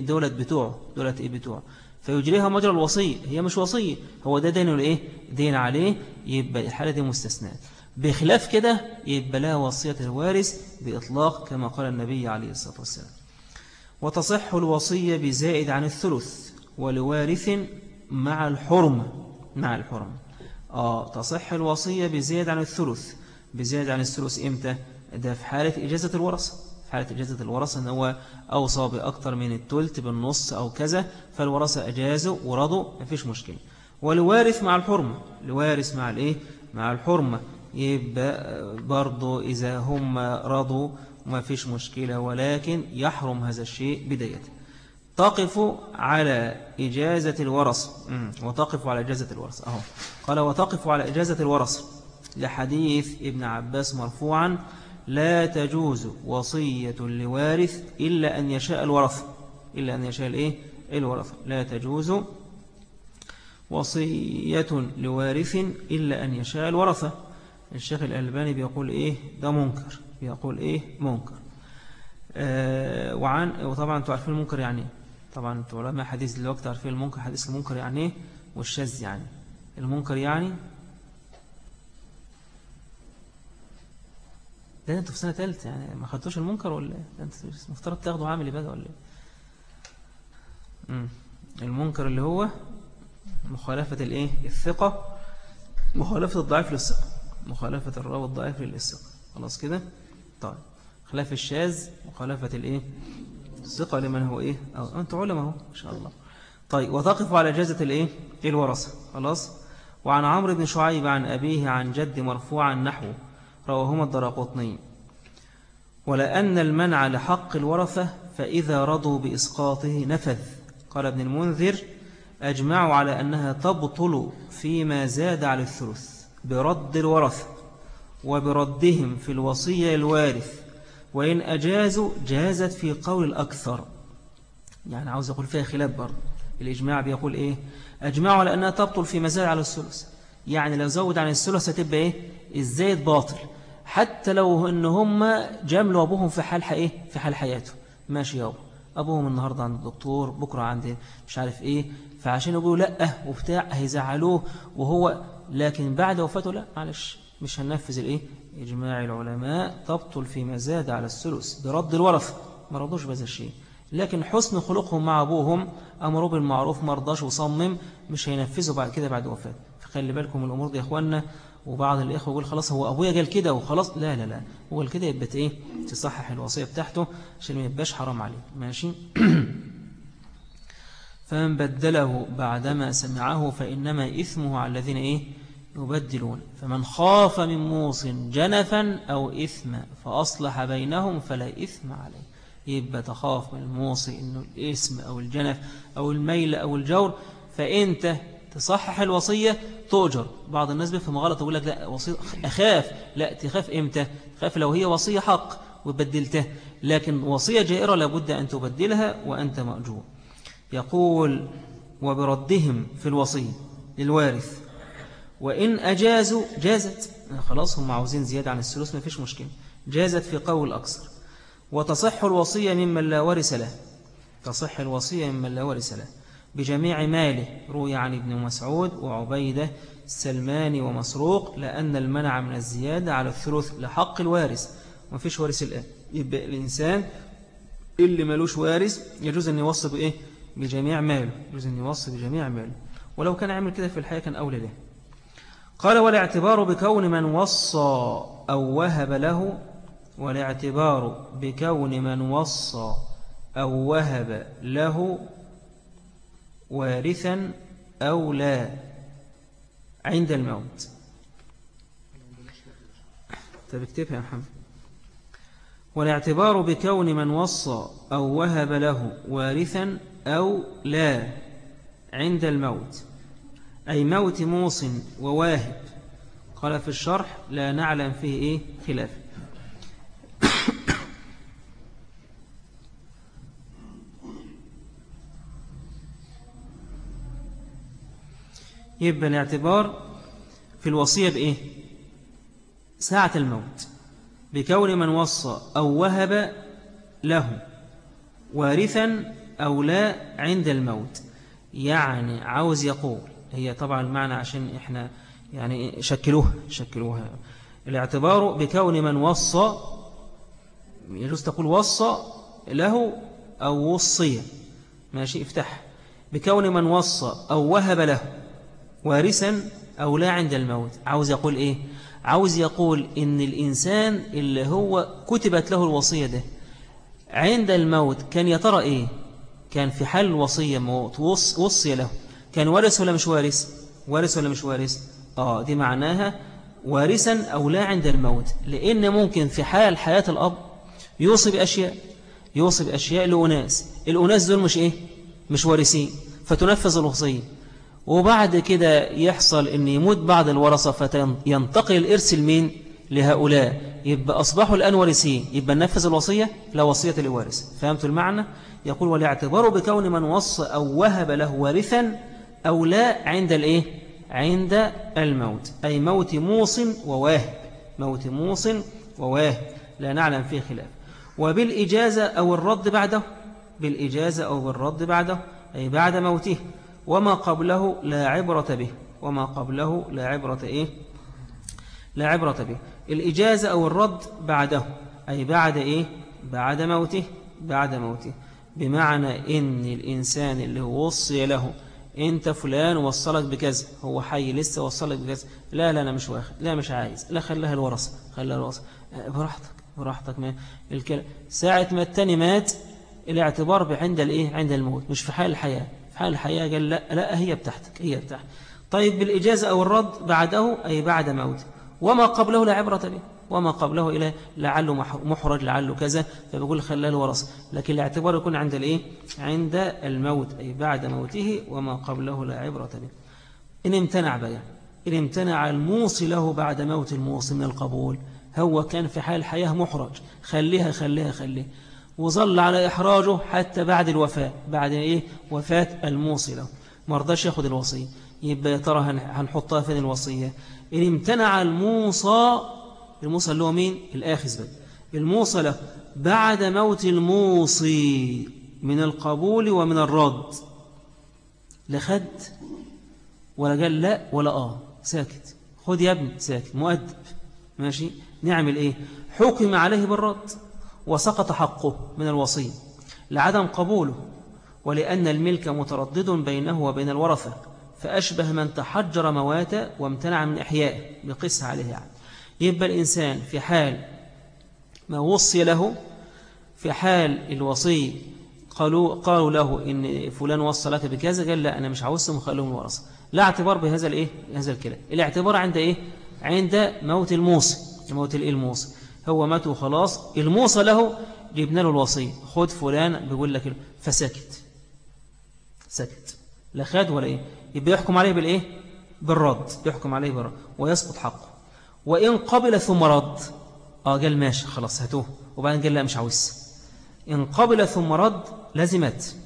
دولت بتوعه دولت إيه بتوعه. فيجريها مجرى الوصية هي مش وصية هو ده دين الإيه؟ دين عليه يبقى الحالة دي مستثنات بخلاف كده يبقى لها وصية الوارث بإطلاق كما قال النبي عليه الصلاة والسلام. وتصح الوصية بزائد عن الثلث ولوارث مع الحرمة مع الحرمة آه تصح الوصية بزائد عن الثلث. بزائد عن الثلث إمتى؟ ده في حالة إجازة الورثة حالة إجازة الورثة أن هو أوصى بأكثر من التلت بالنص أو كذا فالورثة أجازوا ورضوا ما فيش مشكلة. والوارث مع الحرمة. الوارث مع الإيه؟ مع الحرمة. يبقى برضو إذا هم رضوا ما فيش مشكلة ولكن يحرم هذا الشيء بداية. تقف على إجازة الورث وتقف على إجازة الورث أهو. قال وتقف على إجازة الورث لحديث ابن عباس مرفوعا لا تجوز وصية لوارث إلا أن يشاء الورث. إلا أن يشاء الإيه؟ الورث. لا تجوز وصية لوارث إلا أن يشاء الورثة. الشيخ الألباني بيقول إيه؟ ده منكر. بيقول إيه؟ منكر. آه وعن وطبعا أنتوا عارفين المنكر يعني إيه؟ طبعا أنتوا علماء حديث دلوقتي عارفين المنكر حديث المنكر يعني إيه؟ والشاذ يعني. المنكر يعني ده أنتوا في سنة ثالثه يعني ما خدتوش المنكر ولا إيه؟ مفترض تاخدوا عامل بقى ولا إيه؟ المنكر اللي هو مخالفة الإيه؟ الثقة. مخالفة الضعيف للثقة. مخالفة الراوي الضعيف للثقة. خلاص كده؟ طيب. خلاف الشاذ مخالفة الإيه؟ الثقة لمن هو إيه؟ أو أنتوا علماء أهو ان شاء الله. طيب. وتقف على جازة الإيه؟ الورثة. خلاص؟ وعن عمرو بن شعيب عن أبيه عن جد مرفوعا نحوه. رواهما الدراقطني. ولأن المنع لحق الورثة فإذا رضوا بإسقاطه نفذ. قال ابن المنذر أجمعوا على أنها تبطل فيما زاد على الثلث برد الورثة وبردهم في الوصية الوارث وإن أجازوا جازت في قول الأكثر. يعني عاوز أقول فيها خلاف برضه. الإجماع بيقول إيه؟ أجمعوا على أنها تبطل في مزاد على الثلث. يعني لو زود عن الثلث هتبقى إيه؟ الزايد باطل. حتى لو ان هم جاملوا أبوهم في حال إيه؟ في حال حياته. ماشي يابا. أبوهم النهارده عند الدكتور بكرة عند مش عارف إيه. فعشان يقولوا لأ وبتاع هيزعلوه وهو لكن بعد وفاته لأ. معلش مش هننفذ الإيه؟ إجماع العلماء. تبطل في زاد على الثلث برد الورث. ما رضوش بهذا الشيء. لكن حسن خلقهم مع أبوهم امروا بالمعروف ما رضاش وصمم مش هينفذوا بعد كده بعد وفاته. فخلي بالكم الأمور دي يا إخواننا. وبعض الإخوة يقول خلاص هو أبويا قال كده وخلاص. لا لا لا هو قال كده يبقى إيه؟ تصحح الوصية بتاعته عشان ما يبقاش حرام عليه. ماشي؟ [CLEARS THROAT] فمن بدله بعدما سمعه فإنما إثمه على الذين إيه؟ يبدلون. فمن خاف من موص جنفا أو إثم فأصلح بينهم فلا إثم عليه. يبقى تخاف من الموصي إنه الإثم أو الجنف أو الميل أو الجور. فإنت تصحح الوصية تؤجر. بعض الناس بيفهم غلط يقول لك لا وصية أخاف. لا تخاف إمتى؟ تخاف لو هي وصية حق وبدلته لكن وصية جائرة لابد أن تبدلها وأنت مأجور. يقول وبردهم في الوصية للوارث. وإن أجازوا جازت. خلاص هم عاوزين زيادة عن الثلث ما فيش مشكلة. جازت في قول أكثر وتصح الوصية ممن لا ورث له. تصح الوصية ممن لا ورث له. بجميع ماله. روي عن ابن مسعود وعبيدة السلماني ومسروق لأن المنع من الزيادة على الثلث لحق الوارث. ما فيش وارث الآن. يبقى الإنسان اللي ملوش وارث يجوز أن يوصي بإيه؟ بجميع ماله. يجوز أن يوصي بجميع ماله. ولو كان عمل كده في الحياة كان أولى له. قال والاعتبار بكون من وصى أو وهب له والاعتبار بكون من وصى أو وهب له وارثا أو لا عند الموت. طب اكتبها يا محمد. والاعتبار بكون من وصى أو وهب له وارثا أو لا عند الموت. أي موت موص وواهب. قال في الشرح لا نعلم فيه إيه خلاف. يبقى الاعتبار في الوصية بإيه؟ ساعة الموت. بكون من وصى أو وهب له وارثا أو لا عند الموت. يعني عاوز يقول هي طبعا المعنى عشان إحنا يعني شكلوها شكلوها الاعتبار بكون من وصى يجوز تقول وصى له أو وصي. ماشي افتح. بكون من وصى أو وهب له. وارثا أو لا عند الموت. عاوز يقول إيه؟ عاوز يقول إن الإنسان اللي هو كتبت له الوصية ده عند الموت كان يترى إيه؟ كان في حال الوصية موت وصي له. كان وارث ولا مش وارث؟ وارث ولا مش وارث؟ آه دي معناها وارثا أو لا عند الموت. لأن ممكن في حال حياة الأب يوصي بأشياء يوصي بأشياء لأناس. الأناس دول مش إيه؟ مش وارثين. فتنفذ الوصية. وبعد كده يحصل أن يموت بعض الورثة فينتقل الإرث لمين لهؤلاء. يبقى أصبحوا الآن وارثين. يبقى ننفذ الوصية؟ لا وصية لوارث فهمتوا المعنى؟ يقول ولاعتباره بكون من وصى أو وهب له وارثا أو لا عند الإيه؟ عند الموت. أي موت موص وواهب. موت موص وواهب. لا نعلم فيه خلاف. وبالإجازة أو الرد بعده؟ بالإجازة أو بالرد بعده. أي بعد موته. وما قبله لا عبرة به. وما قبله لا عبرة إيه؟ لا عبرة به. الإجازة أو الرد بعده أي بعد إيه؟ بعد موته بعد موته. بمعنى إن الإنسان اللي وصي له أنت فلان وصلك بكذا هو حي لسه وصلك بكذا. لا لا أنا مش واخد لا مش عايز. لا خلها الورثة خلها الورثة أه، براحتك براحتك. ما الكلام. ساعة ما التاني مات الاعتبار عند الإيه؟ عند الموت مش في حال الحياة. حال الحياة قال لا لا هي بتاعتك هي بتاعتك طيب بالإجازة أو الرد بعده أي بعد موته وما قبله لا عبرة به. وما قبله إلى لعله محرج لعله كذا. فبقول خلال ورث لكن الاعتبار يكون عند الإيه؟ عند الموت أي بعد موته وما قبله لا عبرة به. إن امتنع بقى إن امتنع الموصي له بعد موت الموصي من القبول هو كان في حال الحياة محرج. خليها خليها خليها وظل على إحراجه حتى بعد الوفاة بعد إيه؟ وفاة الموصي له مرضاش ياخد الوصية. يبقى يا ترى هنحطها فين الوصية؟ إن امتنع الموصى الموصى اللي هو مين؟ الآخذ بقى. الموصى له بعد موت الموصي من القبول ومن الرد. لا خد ولا قال لا ولا آه. ساكت. خد يا ابني ساكت. مؤدب. ماشي؟ نعمل إيه؟ حكم عليه بالرد. وسقط حقه من الوصي لعدم قبوله ولأن الملك متردد بينه وبين الورثة فأشبه من تحجر مواتا وامتنع من إحيائه بقس عليه يعني. يبقى الإنسان في حال ما وصي له في حال الوصي قالوا, قالوا له إن فلان وصى لك بكذا قال لا أنا مش عاوزهم وخلوهم الورثة. لا اعتبار بهذا الإيه؟ هذا الكلام. الاعتبار عند إيه؟ عند موت الموصي موت الموصي هو مات وخلاص الموصى له جبنا له الوصي خد فلان بيقول لك فسكت. سكت. لا خد ولا إيه. يبقى يحكم عليه بالإيه؟ بالرد. يحكم عليه بالرد. ويسقط حقه. وإن قبل ثم رد. آه قال ماشي خلاص هاتوه. وبعدين قال لا مش عاوز. إن قبل ثم رد لازمت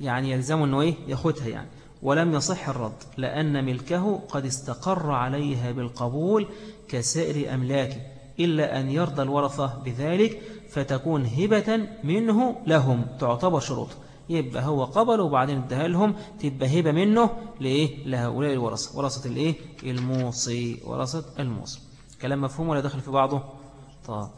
يعني يلزم أنه إيه؟ ياخدها يعني. ولم يصح الرد. لأن ملكه قد استقر عليها بالقبول كسائر أملاكه. إلا أن يرضى الورثة بذلك فتكون هبة منه لهم تعتبر شروط. يبقى هو قبل وبعدين ادها لهم تبقى هبة منه لإيه؟ لهؤلاء الورثة. ورثة الإيه؟ الموصي. ورثة الموصي. كلام مفهوم ولا دخل في بعضه؟ طب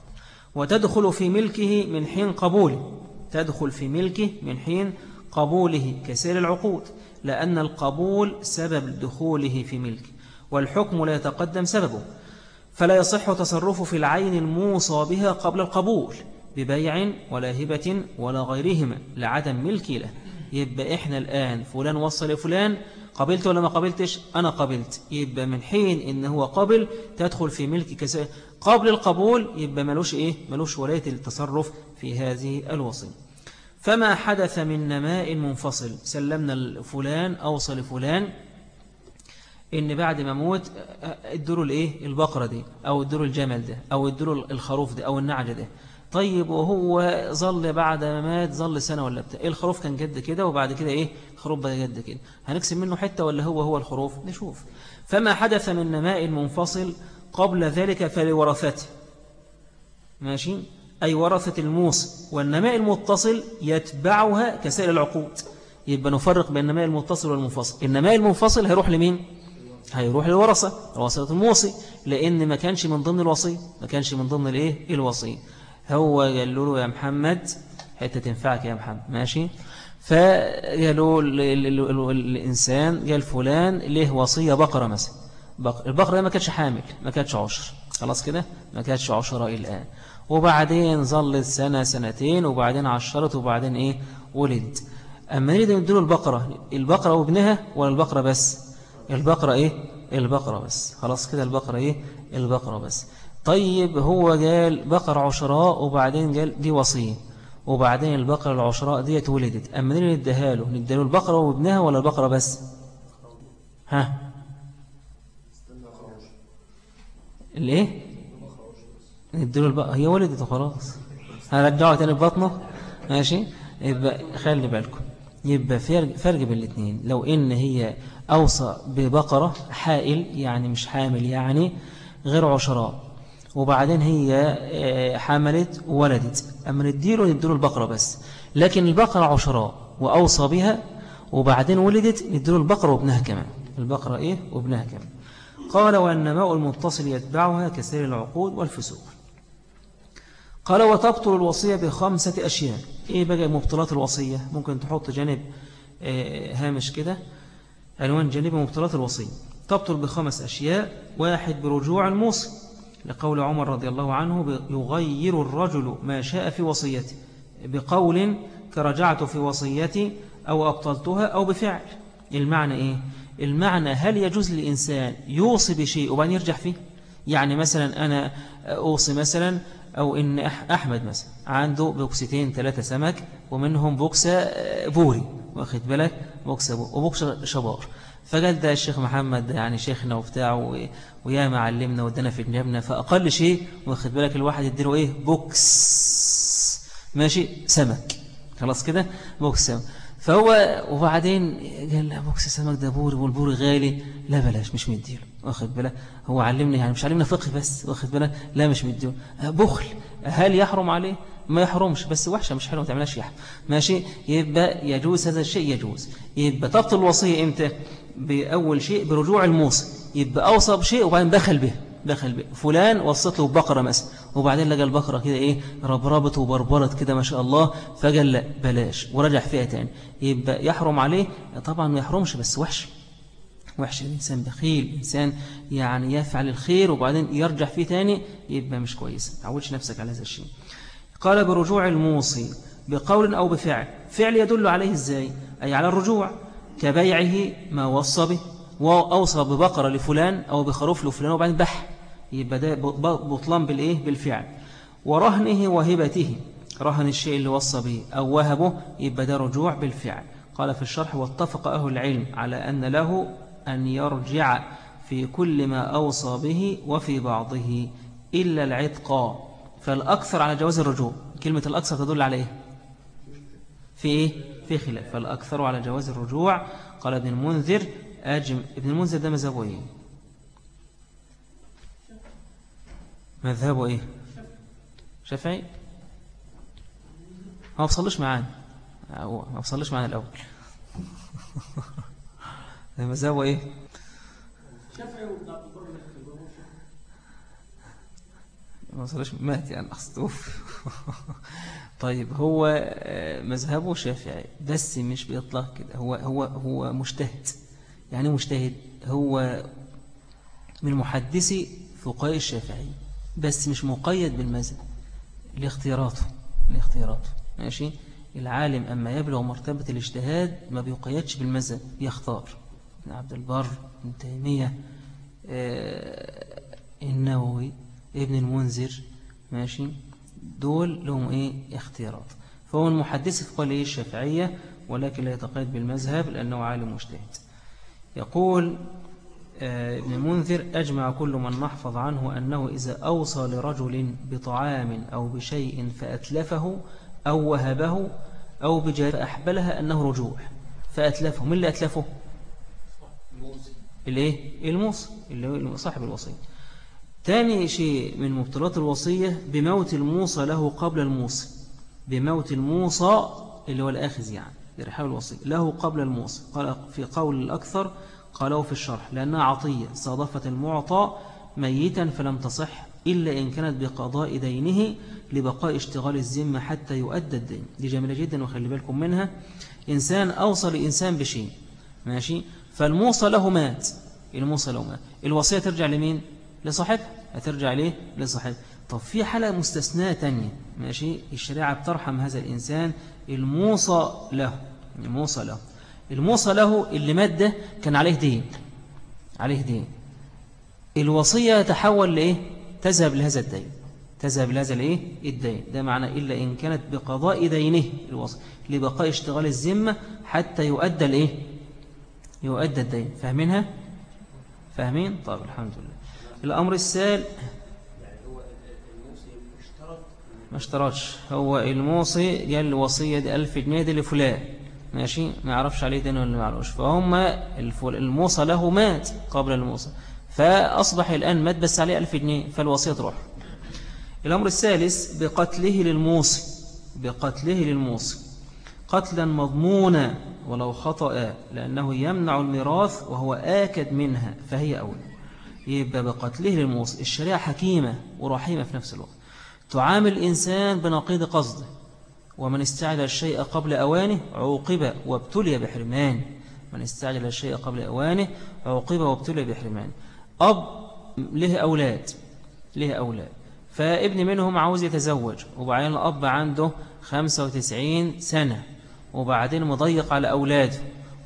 وتدخل في ملكه من حين قبوله تدخل في ملكه من حين قبوله كسير العقود. لأن القبول سبب دخوله في ملكه والحكم لا يتقدم سببه. فلا يصح تصرفه في العين الموصى بها قبل القبول ببيع ولا هبة ولا غيرهما لعدم ملكي له. يبقى إحنا الآن فلان وصل لفلان قبلت ولا ما قبلتش؟ أنا قبلت. يبقى من حين إن هو قبل تدخل في ملك كسائر قبل القبول يبقى ملوش إيه؟ ملوش ولاية التصرف في هذه الوصية. فما حدث من نماء منفصل. سلمنا فلان أوصل فلان إن بعد ما موت ادوا الإيه؟ البقرة دي أو ادوا الجمل ده أو ادوا الخروف ده أو النعجة ده. طيب وهو ظل بعد ما مات ظل سنة ولا بتاع. إيه الخروف كان جد كده وبعد كده إيه؟ الخروف بقى جد كده. هنكسب منه حتة ولا هو هو الخروف؟ نشوف. فما حدث من نماء منفصل قبل ذلك فلورثته. ماشي؟ أي ورثة الموصي والنماء المتصل يتبعها كسائر العقود. يبقى نفرق بين النماء المتصل والمنفصل. النماء المنفصل هيروح لمين؟ هيروح للورثة ورثة الموصي لأن ما كانش من ضمن الوصي ما كانش من ضمن الإيه؟ الوصي هو قال له يا محمد حتى تنفعك يا محمد ماشي؟ فقالوا الإنسان قال فلان له وصية بقرة مثلا. البقرة ما كانتش حامل ما كانتش عشر. خلاص كده؟ ما كانتش عشرة الآن. وبعدين ظلت سنة سنتين وبعدين عشرت وبعدين إيه؟ ولد أما نريد نديله البقرة البقرة وابنها ولا البقرة بس؟ البقرة إيه؟ البقرة بس. خلاص كده البقرة إيه؟ البقرة بس. طيب هو قال بقرة عشراء وبعدين قال دي وصية. وبعدين البقرة العشراء دي اتولدت أما نريد نديها له؟ نديله البقرة وابنها ولا البقرة بس؟ ها؟ الايه نديله البقرة هي ولدت وخلاص. هرجعه تاني ببطنه؟ ماشي. يبقى خلي بالكم. يبقى فرق بين الاثنين لو إن هي أوصى ببقرة حائل يعني مش حامل يعني غير عشراء. وبعدين هي آه، حملت وولدت أما نديله نديله البقرة بس. لكن البقرة عشراء وأوصى بها وبعدين ولدت نديله البقرة وابنها كمان. البقرة إيه؟ وابنها كمان. قال والنماء المتصل يتبعها كسير العقود والفسوق. قال وتبطل الوصية بخمسة أشياء. إيه بقى مبطلات الوصية؟ ممكن تحط جانب آه، هامش كده. عنوان جانب مبطلات الوصية. تبطل بخمس أشياء. واحد برجوع الموصي. لقول عمر رضي الله عنه يغير الرجل ما شاء في وصيته. بقول كرجعت في وصيتي أو أبطلتها أو بفعل. المعنى إيه؟ المعنى هل يجوز للإنسان يوصي بشيء وبعدين يرجع فيه؟ يعني مثلا أنا أوصي مثلا أو إن أحمد مثلا عنده بوكستين ثلاثة سمك ومنهم بوكسة آه، بوري واخد بالك؟ بوكسة بوري وبوكسة شبار. فقال ده الشيخ محمد يعني شيخنا وبتاعه ويا ما علمنا ودنا في جنبنا فأقل شيء واخد بالك؟ الواحد يديله إيه؟ بوكس ماشي؟ سمك. خلاص كده؟ بوكس سمك. فهو وبعدين قال لا بوكس السمك ده بوري والبوري غالي. لا بلاش مش مديله. واخد بالك؟ هو علمني يعني مش علمنا فقه بس واخد بالك؟ لا مش مديله. بخل. هل يحرم عليه؟ ما يحرمش بس وحشة مش حلوة ما تعملهاش يحرم. ماشي؟ يبقى يجوز هذا الشيء يجوز. يبقى تبطل الوصية إمتى؟ بأول شيء برجوع الموصي. يبقى أوصى بشيء وبعدين دخل به دخل به. فلان وصت له بقرة مثلا. وبعدين لقى البقرة كده إيه ربربت وبربرت كده ما شاء الله فقال لا بلاش ورجع فيها تاني. يبقى يحرم عليه طبعا ما يحرمش بس وحش. وحش الإنسان بخيل إنسان يعني يفعل الخير وبعدين يرجع فيه تاني يبقى مش كويس. تعودش نفسك على هذا الشيء. قال برجوع الموصي بقول أو بفعل. فعل يدل عليه إزاي؟ أي على الرجوع. كبيعه ما وصى به وأوصى ببقرة لفلان أو بخروف لفلان وبعدين بح. يبقى ده بطلان بالإيه؟ بالفعل. ورهنه وهبته. رهن الشيء اللي وصى به أو وهبه يبقى ده رجوع بالفعل. قال في الشرح واتفق أهل العلم على أن له أن يرجع في كل ما أوصى به وفي بعضه إلا العتق. فالأكثر على جواز الرجوع. كلمة الأكثر تدل على إيه؟ في إيه؟ في خلاف. فالأكثر على جواز الرجوع. قال ابن المنذر أجم ابن المنذر ده مذهبه إيه؟ مذهبه إيه؟ شافعي؟ ما بصلش معانا. ما بصلش معانا الأول. [LAUGHS] مذهبه إيه؟ شافعي ما وصلش مات يعني أخصتوف [LAUGHS] طيب هو آه، مذهبه شافعي بس مش بيطلق كده. هو هو هو مجتهد. يعني مجتهد؟ هو من محدثي فقهاء الشافعي بس مش مقيد بالمذهب. لاختياراته لاختياراته ماشي؟ العالم أما يبلغ مرتبة الاجتهاد ما بيقيدش بالمذهب يختار. ابن عبد البر ابن تيمية آه، النووي ابن المنذر. ماشي؟ دول لهم إيه؟ اختيارات. فهو المحدث في إيه؟ الشافعية ولكن لا يتقيد بالمذهب لأنه عالم مجتهد. يقول ابن منذر أجمع كل من نحفظ عنه أنه إذا أوصى لرجل بطعام أو بشيء فأتلفه أو وهبه أو بجار فأحبلها أنه رجوع. فأتلفه من اللي أتلفه؟ الإيه؟ الموصي. اللي هو صاحب الوصية. ثاني شيء من مبطلات الوصية بموت الموصى له قبل الموصي. بموت الموصى اللي هو الآخذ يعني لرحاب الوصية له قبل الموصي. قال في قول الأكثر قالوا في الشرح لأنها عطية صادفت المعطى ميتا فلم تصح إلا إن كانت بقضاء دينه لبقاء اشتغال الذمة حتى يؤدى الدين. دي جميلة جدا وخلي بالكم منها. إنسان أوصل إنسان بشيء ماشي؟ فالموصى له مات. الموصى له مات. الوصية ترجع لمين؟ لصاحبها. هترجع ليه؟ لصاحبها. طب في حالة مستثناء تانية ماشي؟ الشريعة بترحم هذا الإنسان. الموصى له الموصى له. الموصى له اللي مات ده كان عليه دين عليه دين. الوصية تحول لإيه؟ تذهب لهذا الدين. تذهب لهذا الإيه؟ الدين. ده معنى إلا إن كانت بقضاء دينه الوصية لبقاء اشتغال الذمة حتى يؤدى الإيه؟ يؤدى الدين. فاهمينها؟ فاهمين؟ طيب الحمد لله. الأمر السال ما اشترطش. هو الموصي قال الوصية دي ألف جنيه دي لفلان. ماشي؟ ما يعرفش عليه دين ولا ما يعرفش. فهم الموصى له مات قبل الموصى. فأصبح الآن مات بس عليه ألف جنيه فالوصية تروح. الأمر الثالث بقتله للموصي. بقتله للموصي. قتلا مضمونا ولو خطأ لأنه يمنع الميراث وهو آكد منها فهي أولى. يبقى بقتله للموصي. الشريعة حكيمة ورحيمة في نفس الوقت. تعامل الإنسان بنقيض قصده ومن استعجل الشيء قبل أوانه عوقب وابتلي بحرمان. من استعجل الشيء قبل أوانه عوقب وابتلي بحرمان. أب له أولاد له أولاد. فابن منهم عاوز يتزوج وبعدين الأب عنده 95 سنة وبعدين مضيق على أولاده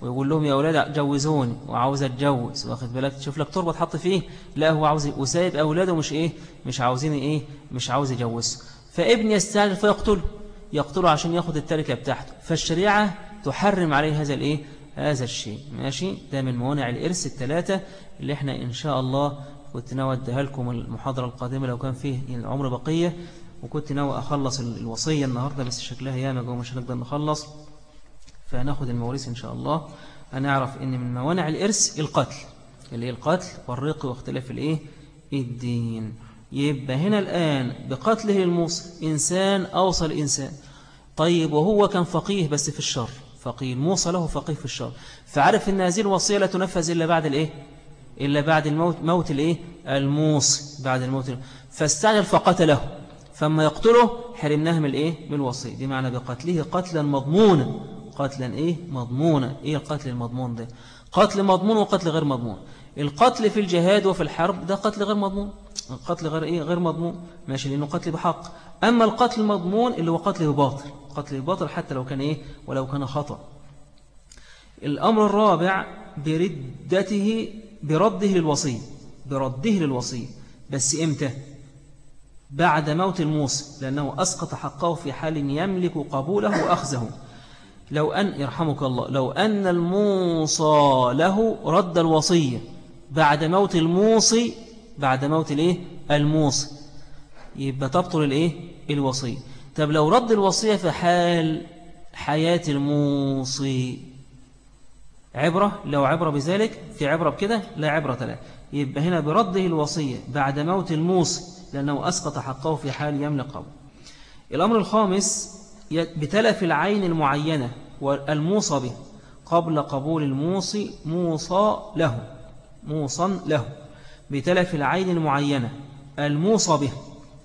ويقول لهم يا أولاد جوزوني وعاوز أتجوز. واخد بالك؟ تشوف لك تربة تحط فيه. لا هو عاوز وسايب أولاده مش إيه؟ مش عاوزين إيه؟ مش عاوز يجوز. فابن يستعجل فيقتله. يقتله عشان ياخد التركة بتاعته. فالشريعة تحرم عليه هذا الإيه؟ هذا الشيء. ماشي؟ ده من موانع الإرث الثلاثة اللي إحنا إن شاء الله كنت ناوي أديها لكم المحاضرة القادمة لو كان فيه العمر بقية. وكنت ناوي أخلص الوصية النهاردة بس شكلها ياما جو مش هنقدر نخلص. فناخد المواريث إن شاء الله. هنعرف إن من موانع الإرث القتل. اللي هي القتل والرق واختلاف الإيه؟ الدين. يبقى هنا الآن بقتله الموصى إنسان أوصل إنسان. طيب وهو كان فقيه بس في الشر. فقيه الموصى له فقيه في الشر. فعرف أن هذه الوصية لا تنفذ إلا بعد الإيه؟ إلا بعد الموت موت الإيه؟ الموصي بعد الموت. فاستعجل فقتله. فما يقتله حرمناه من الإيه؟ من الوصية. دي معنى بقتله قتلا مضمونا. قتلا إيه؟ مضمونا. إيه القتل المضمون ده؟ قتل مضمون وقتل غير مضمون. القتل في الجهاد وفي الحرب ده قتل غير مضمون. القتل غير إيه؟ غير مضمون. ماشي لأنه قتل بحق. أما القتل المضمون اللي هو قتل بباطل قتل بباطل حتى لو كان إيه؟ ولو كان خطأ. الأمر الرابع بردته برده للوصي. برده للوصي. بس إمتى؟ بعد موت الموصي لأنه أسقط حقه في حال يملك قبوله وأخذه. لو أن يرحمك الله لو أن الموصى له رد الوصية. بعد موت الموصي بعد موت الايه؟ الموصي. يبقى تبطل الايه؟ الوصية طب لو رد الوصية في حال حياة الموصي عبرة؟ لو عبرة بذلك في عبرة بكده لا عبرة له. يبقى هنا برده الوصية بعد موت الموصي لأنه أسقط حقه في حال يملك قبل الأمر الخامس بتلف العين المعينة والموصى به قبل قبول الموصي موصى له. موصى له بتلف العين المعينة. الموصى به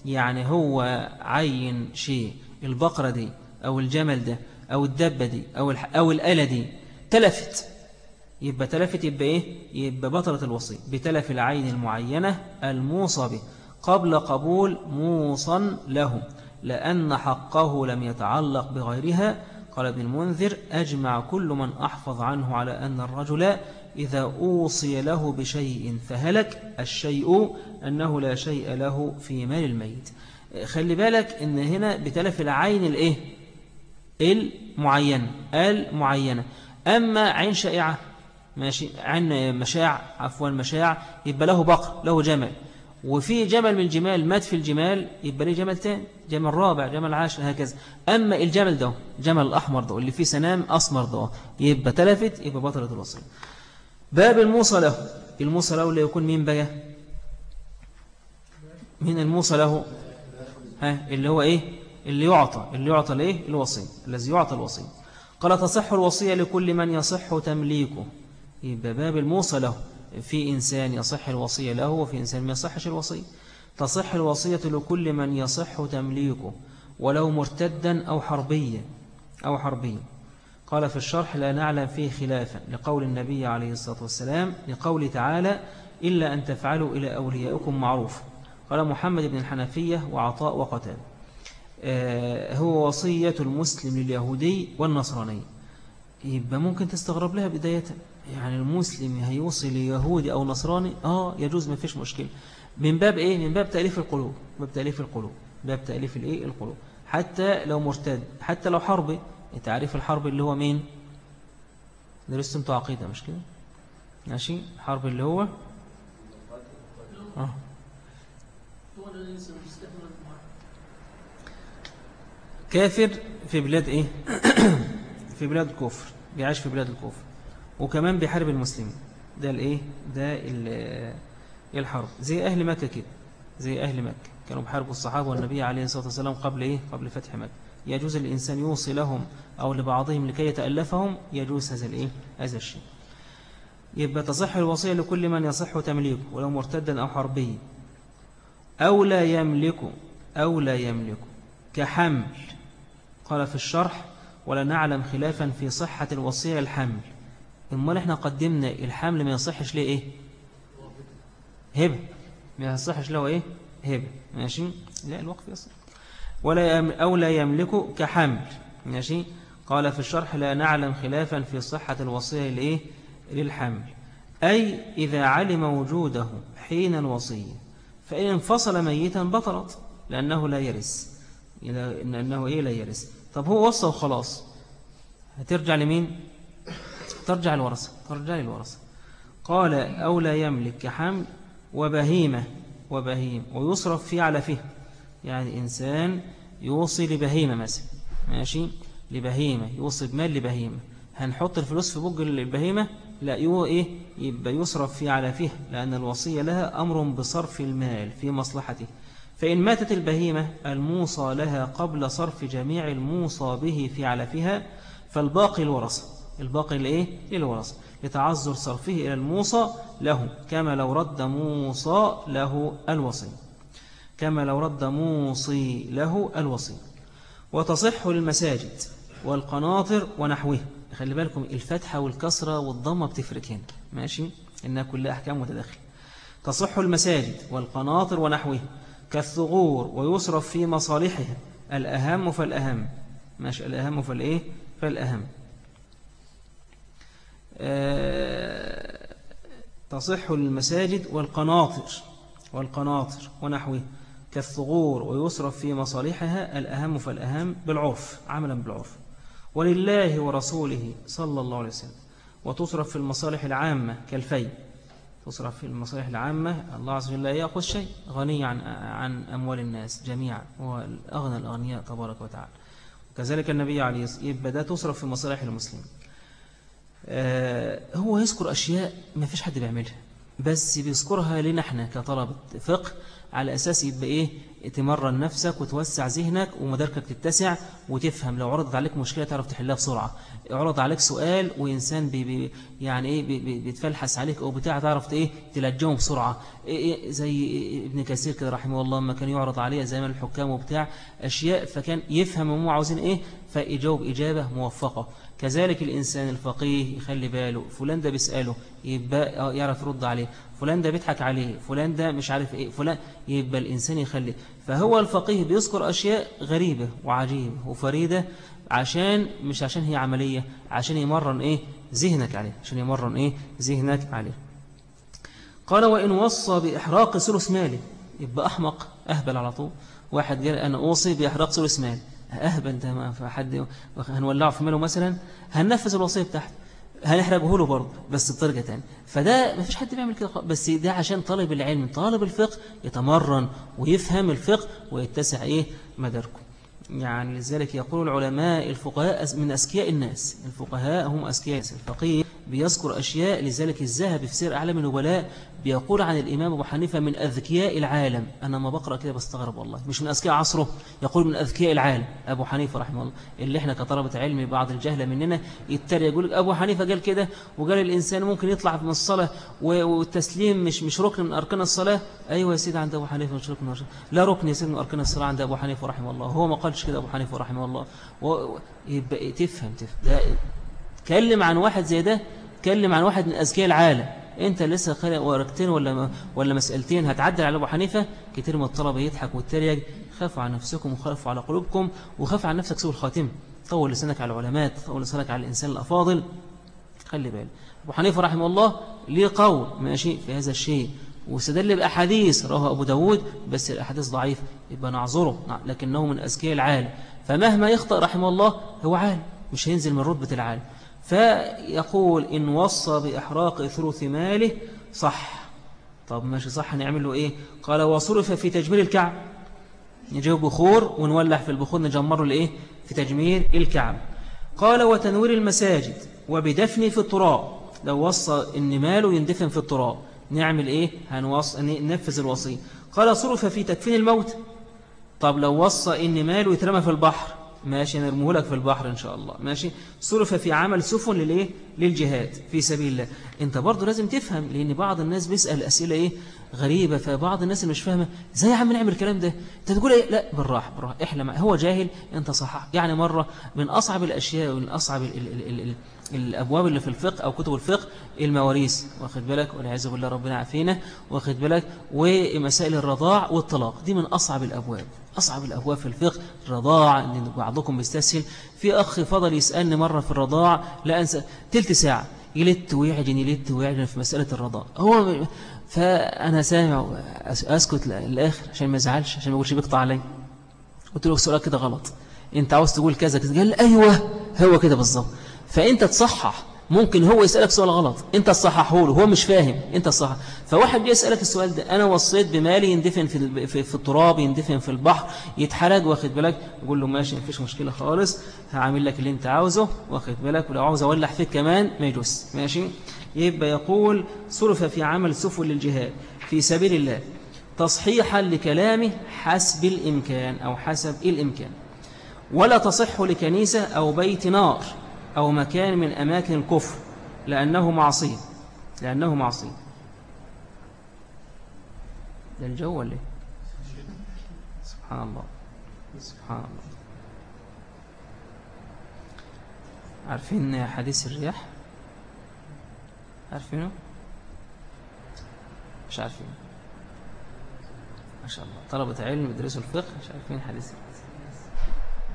يعني هو عين شيء. البقرة دي أو الجمل ده أو الدبة دي أو, أو الآلة دي تلفت. يبقى تلفت يبقى إيه؟ يبقى بطلة الوصي. بتلف العين المعينة الموصى به. قبل قبول موصى له لأن حقه لم يتعلق بغيرها. قال ابن المنذر أجمع كل من أحفظ عنه على أن الرجل إذا أوصي له بشيء فهلك الشيء أنه لا شيء له في مال الميت. خلي بالك إن هنا بتلف العين الإيه؟ المعينة المعينة. أما عين شائعة ماشي عن مشاع عفوا مشاع يبقى له بقر له جمل. وفي جمل من الجمال مات في الجمال يبقى ليه جمل تاني جمل رابع جمل عاشر هكذا. أما الجمل ده جمل الأحمر ده اللي فيه سنام أسمر ده يبقى تلفت يبقى بطلة الوصية باب الموصى له الموصى له اللي يكون مين بقى؟ مين الموصى له ها اللي هو إيه؟ اللي يعطى. اللي يعطى لإيه؟ الوصي الذي يعطى الوصي قال تصح الوصية لكل من يصح تمليكه. يبقى باب الموصى له في إنسان يصح الوصية له وفي إنسان ما يصحش الوصية. تصح الوصية لكل من يصح تمليكه ولو مرتدا أو حربيا. أو حربيا. قال في الشرح لا نعلم فيه خلافا لقول النبي عليه الصلاة والسلام لقول تعالى إلا أن تفعلوا إلى أوليائكم معروف. قال محمد بن الحنفية وعطاء وقتال. آه، هو وصية المسلم لليهودي والنصراني. يبقى ممكن تستغرب لها بداية. يعني المسلم هيوصي ليهودي أو نصراني؟ آه يجوز ما فيش مشكلة. من باب إيه؟ من باب تأليف القلوب. باب تأليف القلوب. باب تأليف الإيه؟ القلوب. حتى لو مرتد حتى لو حربي. تعريف الحرب اللي هو مين؟ درستم أنتوا عقيدة مش كده؟ ماشي؟ حرب اللي هو؟ آه. كافر في بلاد إيه؟ [COUGHS] في بلاد الكفر بيعيش في بلاد الكفر. وكمان بيحارب المسلمين. ده الإيه؟ ده الحرب. زي أهل مكة كده. زي أهل مكة. كانوا بحاربوا الصحابة والنبي عليه الصلاة والسلام قبل إيه؟ قبل فتح مكة. يجوز الإنسان يوصي لهم أو لبعضهم لكي يتألفهم يجوز هذا الإيه؟ هذا الشيء. يبقى تصح الوصية لكل من يصح تمليكه ولو مرتدا أو حربي أو لا يملك أو لا يملك كحمل. قال في الشرح ولا نعلم خلافا في صحة الوصية الحمل. إما إحنا قدمنا الحمل ما يصحش ليه إيه؟ هبة. ما يصحش له إيه؟ هبة. ماشي؟ لا الوقف يصح. ولا أو لا يملك كحمل. ماشي؟ قال في الشرح لا نعلم خلافا في صحة الوصية لإيه؟ للحمل. أي إذا علم وجوده حين الوصية فإن انفصل ميتا بطلت لأنه لا يرث. لأنه إيه لا يرث؟ طب هو وصى وخلاص. هترجع لمين؟ ترجع الورثة ترجع للورثة. قال أو لا يملك كحمل وبهيمة وبهيم ويصرف فيه على فيه. يعني إنسان يوصي لبهيمة مثلا ماشي؟ لبهيمة يوصي بمال لبهيمة. هنحط الفلوس في بج البهيمة؟ لا يو إيه؟ يبقى يصرف فيه على فيه لأن الوصية لها أمر بصرف المال في مصلحته. فإن ماتت البهيمة الموصى لها قبل صرف جميع الموصى به في علفها فالباقي الورثة. الباقي لإيه؟ للورثة. لتعذر صرفه إلى الموصى له كما لو رد موصى له الوصي كما لو رد موصي له الوصي. وتصح المساجد والقناطر ونحوه. خلي بالكم الفتحة والكسرة والضمة بتفرق هنا. ماشي؟ إنها كلها أحكام متداخلة. تصح المساجد والقناطر ونحوه. كالثغور ويصرف في مصالحها. الأهم فالأهم. ماشي الأهم فالإيه؟ فالأهم. أه تصح المساجد والقناطر. والقناطر ونحوه. كالثغور ويصرف في مصالحها الأهم فالأهم بالعرف عملا بالعرف. ولله ورسوله صلى الله عليه وسلم. وتصرف في المصالح العامة كالفي. تصرف في المصالح العامة الله عز وجل لا يأخذ شيء غني عن, عن أموال الناس جميعا. هو أغنى الأغنياء تبارك وتعالى. كذلك النبي عليه الصلاة يبقى تصرف في مصالح المسلمين آه هو يذكر أشياء ما فيش حد بيعملها. بس بيذكرها لنا إحنا كطلبة فقه على أساس يبقى إيه؟ تمرن نفسك وتوسع ذهنك ومداركك تتسع وتفهم. لو عرضت عليك مشكلة تعرف تحلها بسرعة. عرض عليك سؤال وإنسان بي بي يعني إيه؟ بي بيتفلحس عليك أو بتاع تعرف إيه؟ تلجمه بسرعة. إيه إيه؟ زي ابن كثير كده رحمه الله ما كان يعرض عليه زي ما الحكام وبتاع أشياء فكان يفهم هم عاوزين إيه؟ فيجاوب إجابة موفقة. كذلك الإنسان الفقيه يخلي باله فلان ده بيسأله يبقى يعرف يرد عليه فلان ده بيضحك عليه فلان ده مش عارف إيه فلان يبقى الإنسان يخلي. فهو الفقيه بيذكر أشياء غريبة وعجيبة وفريدة عشان مش عشان هي عملية عشان يمرن إيه؟ ذهنك عليه عشان يمرن إيه؟ ذهنك عليه. قال وإن وصى بإحراق ثلث ماله يبقى أحمق أهبل على طول. واحد قال أنا أوصي بإحراق ثلث مالي أهبل ده ما حد هنولعه في ماله مثلا هننفذ الوصية بتاعته هنحرجه له برضه بس بطريقة تانية. فده ما فيش حد بيعمل كده بس ده عشان طالب العلم. طالب الفقه يتمرن ويفهم الفقه ويتسع إيه؟ مداركه. يعني لذلك يقول العلماء الفقهاء من أسكياء الناس. الفقهاء هم أسكياء الفقيه بيذكر أشياء لذلك الذهبي في سير أعلام النبلاء بيقول عن الإمام أبو حنيفة من أذكياء العالم. أنا ما بقرأ كده بستغرب والله. مش من أذكياء عصره. يقول من أذكياء العالم. أبو حنيفة رحمه الله. اللي إحنا كطلبة علم بعض الجهلة مننا يتريق. يقول أبو حنيفة قال كده وقال الإنسان ممكن يطلع من الصلاة والتسليم مش مش ركن من أركان الصلاة. أيوة يا سيدي عند أبو حنيفة مش ركن لا ركن يا سيدي من أركان الصلاة عند أبو حنيفة رحمه الله. هو ما قالش كده أبو حنيفة رحمه الله. يبقى تفهم تفهم. تكلم عن واحد زي ده تكلم عن واحد من أذكياء العالم. انت لسه خلق ورقتين ولا ولا مسألتين هتعدل على أبو حنيفة؟ كتير من الطلبة يضحك ويتريق خافوا على نفسكم وخافوا على قلوبكم وخاف على نفسك سوء الخاتمه طول لسانك على العلماء طول لسانك على الإنسان الأفاضل. خلي بالك. أبو حنيفة رحمه الله ليه قول ماشي في هذا الشيء؟ واستدل بأحاديث رواه أبو داود بس الأحاديث ضعيف. يبقى نعذره. لكنه من أذكياء العالم فمهما يخطأ رحمه الله هو عالم مش هينزل من رتبة العالم فيقول إن وصى بإحراق ثلث ماله صح. طب ماشي صح نعمل له إيه؟ قال وصرف في تجمير الكعب. نجيب بخور ونولح في البخور نجمره لإيه في تجمير الكعب. قال وتنوير المساجد وبدفن في التراب. لو وصى إن ماله يندفن في التراب. نعمل إيه؟ هنوص... ننفذ الوصية. قال صرف في تدفين الموت. طب لو وصى إن ماله يترمى في البحر. ماشي نرموه لك في البحر إن شاء الله. ماشي؟ صرف في عمل سفن للإيه؟ للجهاد في سبيل الله. أنت برضو لازم تفهم لأن بعض الناس بيسأل أسئلة إيه؟ غريبة فبعض الناس اللي مش فاهمة زي يا عم نعمل الكلام ده؟ أنت تقول إيه؟ لا بالراحة بالراحة. إحنا هو جاهل أنت صحح. يعني مرة من أصعب الأشياء ومن أصعب ال ال ال ال الأبواب اللي في الفقه أو كتب الفقه المواريث. واخد بالك؟ والعياذ بالله ربنا عافينا واخد بالك؟ ومسائل الرضاع والطلاق. دي من أصعب الأبواب. أصعب الأبواب في الفقه الرضاع اللي بعضكم بيستسهل في أخ فضل يسألني مرة في الرضاع لا أنسى تلت ساعة يلت ويعجن يلت ويعجن في مسألة الرضاع. هو فأنا سامع أسكت للآخر عشان ما يزعلش عشان ما يقولش بيقطع علي قلت له السؤال كده غلط. أنت عاوز تقول كذا كذا. قال أيوه هو كده بالظبط. فأنت تصحح ممكن هو يسألك سؤال غلط. انت تصححه له هو مش فاهم. انت تصحح فواحد بيسألك السؤال ده أنا وصيت بمالي يندفن في, في, في التراب يندفن في البحر يتحرج واخد بالك؟ يقول له ماشي مفيش مشكلة خالص. هعمل لك اللي انت عاوزه واخد بالك؟ ولو عاوز اولح فيك كمان ما يجوز. ماشي؟ يبقى يقول صرف في عمل سفن للجهاد في سبيل الله. تصحيحا لكلامه حسب الإمكان أو حسب الإمكان. ولا تصح لكنيسة أو بيت نار. أو مكان من أماكن الكفر لأنه معصية لأنه معصية. ده الجو ولا سبحان الله سبحان الله. عارفين حديث الرياح؟ عارفينه؟ مش عارفين. ما شاء الله. طلبة علم يدرسوا الفقه مش عارفين حديث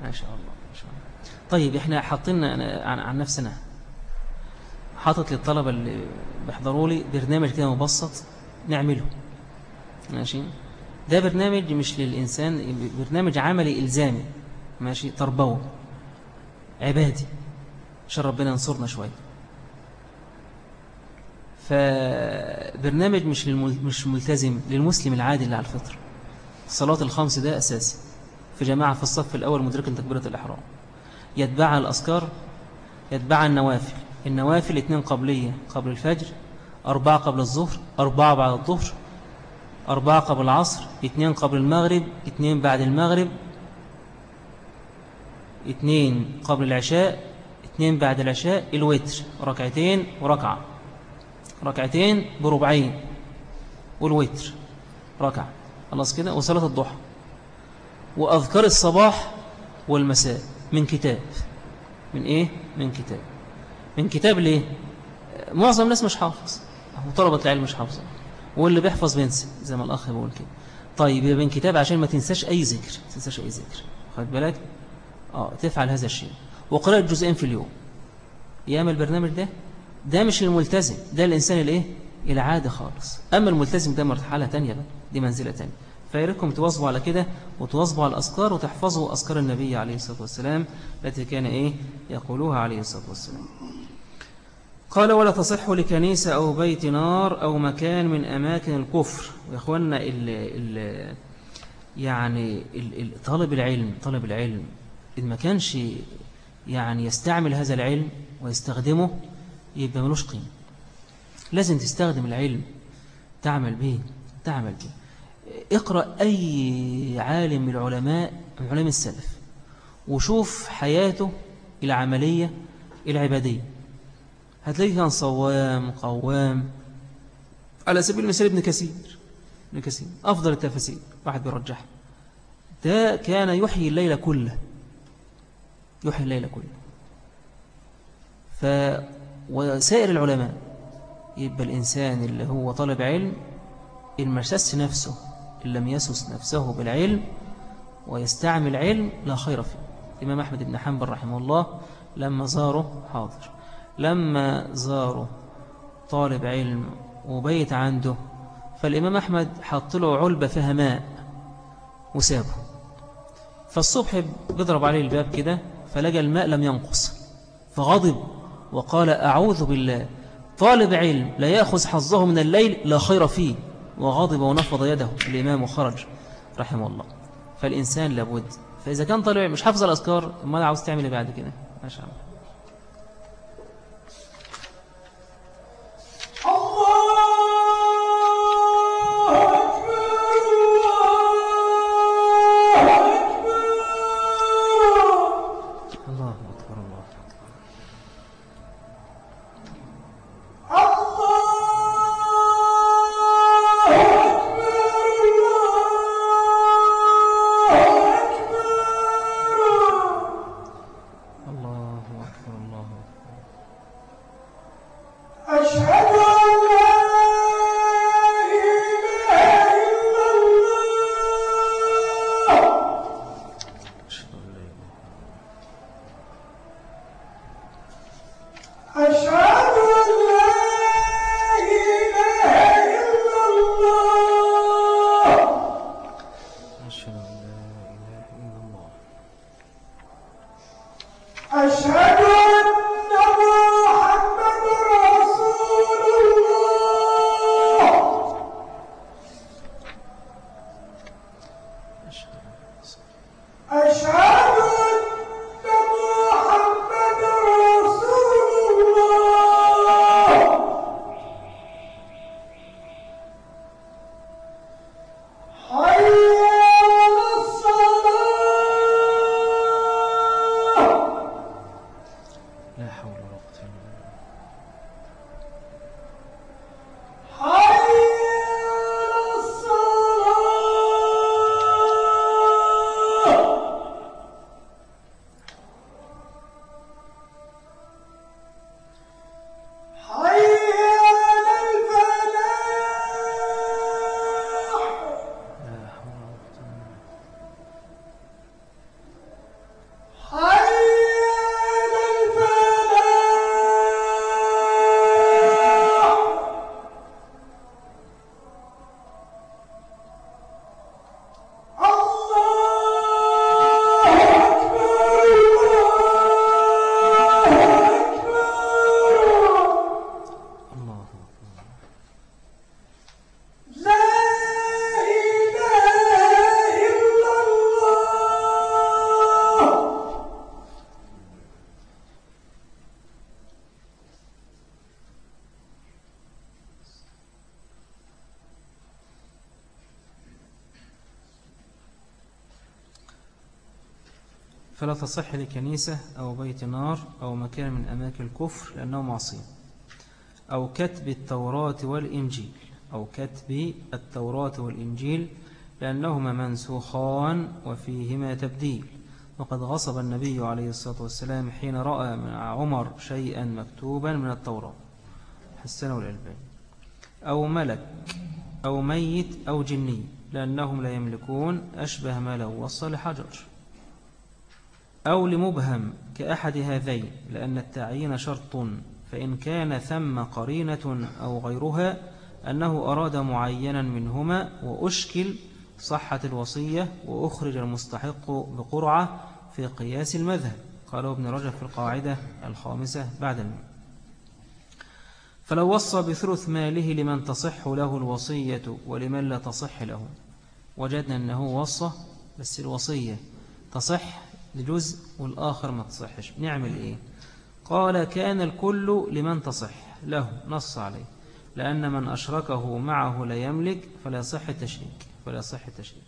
ما شاء الله. طيب إحنا حاطين عن, عن نفسنا. حاطط للطلبة اللي بيحضروا لي برنامج كده مبسط نعمله. ماشي؟ ده برنامج مش للإنسان برنامج عملي إلزامي. ماشي؟ تربوي. عبادي. عشان ربنا ينصرنا شوية. فبرنامج مش مش ملتزم للمسلم العادي اللي على الفطر. الصلاة الخمس ده أساسي. في جماعة في الصف الأول مدرك تكبيرة الإحرام. يتبع الأذكار يتبع النوافل. النوافل اثنين قبلية قبل الفجر أربعة قبل الظهر أربعة بعد الظهر أربعة قبل العصر اثنين قبل المغرب اثنين بعد المغرب اثنين قبل العشاء اثنين بعد العشاء الوتر. ركعتين وركعة. ركعتين بربعين والوتر. ركعة. خلاص كده؟ وصلاة الضحى. وأذكار الصباح والمساء. من كتاب. من إيه؟ من كتاب. من كتاب ليه؟ معظم الناس مش حافظ. وطلبة العلم مش حافظة واللي بيحفظ بينسى زي ما الأخ بيقول كده. طيب يبقى من كتاب عشان ما تنساش أي ذكر. ما تنساش أي ذكر. خد بالك؟ آه تفعل هذا الشيء. وقراءة جزئين في اليوم. يعمل البرنامج ده ده مش الملتزم. ده الإنسان الإيه العادة خالص. أما الملتزم ده مرحلة تانية بقى. دي منزلة تانية. فياريتكم تواظبوا على كده وتواظبوا على الأذكار وتحفظوا أذكار النبي عليه الصلاة والسلام التي كان إيه؟ يقولوها عليه الصلاة والسلام. قال ولا تصح لكنيسة أو بيت نار أو مكان من أماكن الكفر. يا أخوانا ال ال يعني ال طالب العلم طالب العلم إن ما كانش يعني يستعمل هذا العلم ويستخدمه يبقى ملوش قيمة. لازم تستخدم العلم تعمل به تعمل به. اقرأ أي عالم من العلماء من علماء السلف وشوف حياته العملية العبادية هتلاقيه كان صوام قوام. على سبيل المثال ابن كثير ابن كثير أفضل التفاسير واحد بيرجحه ده كان يحيي الليل كله يحيي الليل كله. ف وسائر العلماء يبقى الإنسان اللي هو طالب علم إن مسس نفسه. إن لم يسس نفسه بالعلم ويستعمل علم لا خير فيه. الإمام أحمد بن حنبل رحمه الله لما زاره حاضر. لما زاره طالب علم وبيت عنده فالإمام أحمد حط له علبة فيها ماء وسابه. فالصبح بيضرب عليه الباب كده فلقى الماء لم ينقص. فغضب وقال أعوذ بالله طالب علم لا يأخذ حظه من الليل لا خير فيه. وغضب ونفض يده. الإمام وخرج رحمه الله. فالإنسان لابد. فإذا كان طالب مش حافظ الأذكار ما عاوز تعمل بعد كده. ما تصح لكنيسة أو بيت نار أو مكان من أماكن الكفر لأنه معصية. أو كتب التوراة والإنجيل. أو كتب التوراة والإنجيل لأنهما منسوخان وفيهما تبديل. وقد غصب النبي عليه الصلاة والسلام حين رأى من عمر شيئا مكتوبا من التوراة. حسنه الألباني. أو ملك أو ميت أو جني لأنهم لا يملكون أشبه ما لو وصل حجر أو لمبهم كأحد هذين لأن التعيين شرط فإن كان ثم قرينة أو غيرها أنه أراد معينا منهما وأشكل صحة الوصية وأخرج المستحق بقرعة في قياس المذهب. قاله ابن رجب في القاعدة الخامسة بعد المئة. فلو وصى بثلث ماله لمن تصح له الوصية ولمن لا تصح له. وجدنا أنه وصى بس الوصية تصح لجزء والآخر ما تصحش. نعمل إيه؟ قال كان الكل لمن تصح. له نص عليه. لأن من أشركه معه لا يملك فلا يصح التشريك فلا يصح التشريك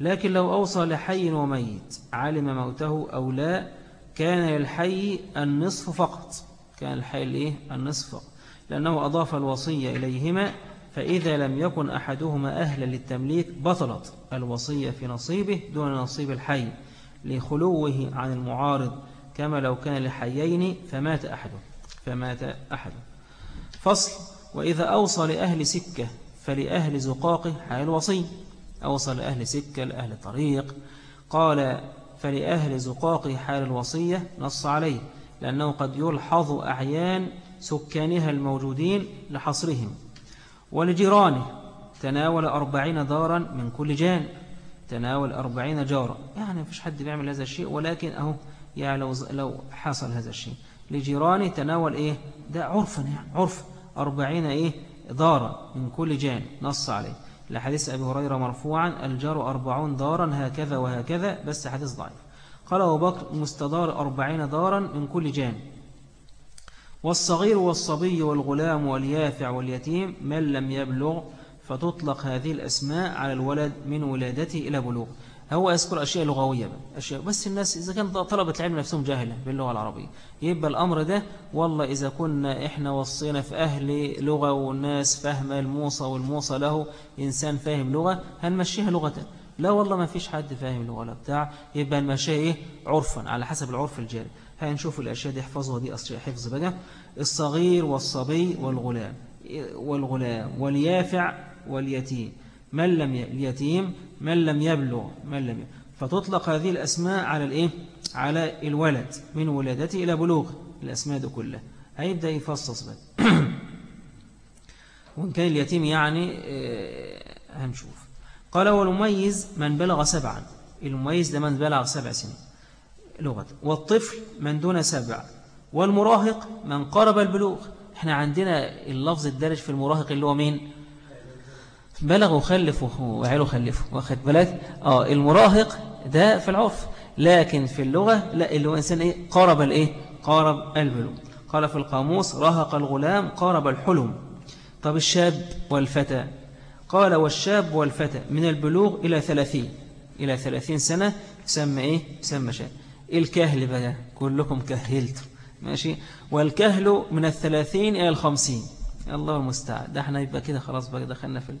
لكن لو أوصى لحي وميت علم موته أو لا كان للحي النصف فقط. كان الحي الإيه؟ النصف فقط. لأنه أضاف الوصية إليهما فإذا لم يكن أحدهما أهلا للتمليك بطلت الوصية في نصيبه دون نصيب الحي. لخلوه عن المعارض كما لو كان لحيين فمات أحده فمات أحده فصل وإذا أوصى لأهل سكة فلأهل زقاقه حال وصي أوصى لأهل سكة لأهل طريق. قال فلأهل زقاقه حال الوصية نص عليه لأنه قد يلحظ أعيان سكانها الموجودين لحصرهم. ولجيرانه تناول أربعين دارا من كل جانب تناول أربعين جارا يعني مفيش حد بيعمل هذا الشيء ولكن أهو يعني لو, لو حصل هذا الشيء. لجيرانه تناول إيه؟ ده عرفا يعني عرف. أربعين إيه؟ دارا من كل جانب نص عليه. لحديث أبي هريرة مرفوعا الجار أربعون دارا هكذا وهكذا بس حديث ضعيف. قال أبو بكر مستدار أربعين دارا من كل جانب. والصغير والصبي والغلام واليافع واليتيم من لم يبلغ فتطلق هذه الأسماء على الولد من ولادته إلى بلوغ. هو يذكر أشياء لغوية بقى. أشياء بس الناس إذا كان طلبة العلم نفسهم جاهلة باللغة العربية. يبقى الأمر ده والله إذا كنا إحنا وصينا في أهل لغة والناس فاهمة الموصى والموصى له إنسان فاهم لغة هنمشيها لغة لا والله ما فيش حد فاهم لغة ولا بتاع يبقى المشيها إيه؟ عرفا على حسب العرف الجاري. هنشوف الأشياء دي احفظها دي أشياء حفظ بقى. الصغير والصبي والغلام. والغلام واليافع واليتيم. من لم اليتيم من لم يبلغ من لم فتطلق هذه الأسماء على الإيه؟ على الولد من ولادته إلى بلوغ الأسماء دي كلها. هيبدأ يفصص بقى. [COUGHS] وإن كان اليتيم يعني آه، هنشوف. قال والمميز من بلغ سبعا. المميز ده من بلغ سبع سنين. لغة. والطفل من دون سبع. والمراهق من قرب البلوغ. إحنا عندنا اللفظ الدارج في المراهق اللي هو مين؟ بلغ وخلف وعيله خلفه واخد بالك؟ آه المراهق ده في العرف لكن في اللغة لا اللي هو إنسان إيه؟ قارب الإيه؟ قارب البلوغ قال في القاموس رهق الغلام قارب الحلم. طب الشاب والفتى؟ قال والشاب والفتى من البلوغ إلى ثلاثين. إلى ثلاثين سنة يسمى إيه؟ يسمى شاب. الكهل بقى كلكم كهلتم ماشي؟ والكهل من الثلاثين إلى الخمسين. الله المستعد ده إحنا يبقى كده خلاص بقى دخلنا في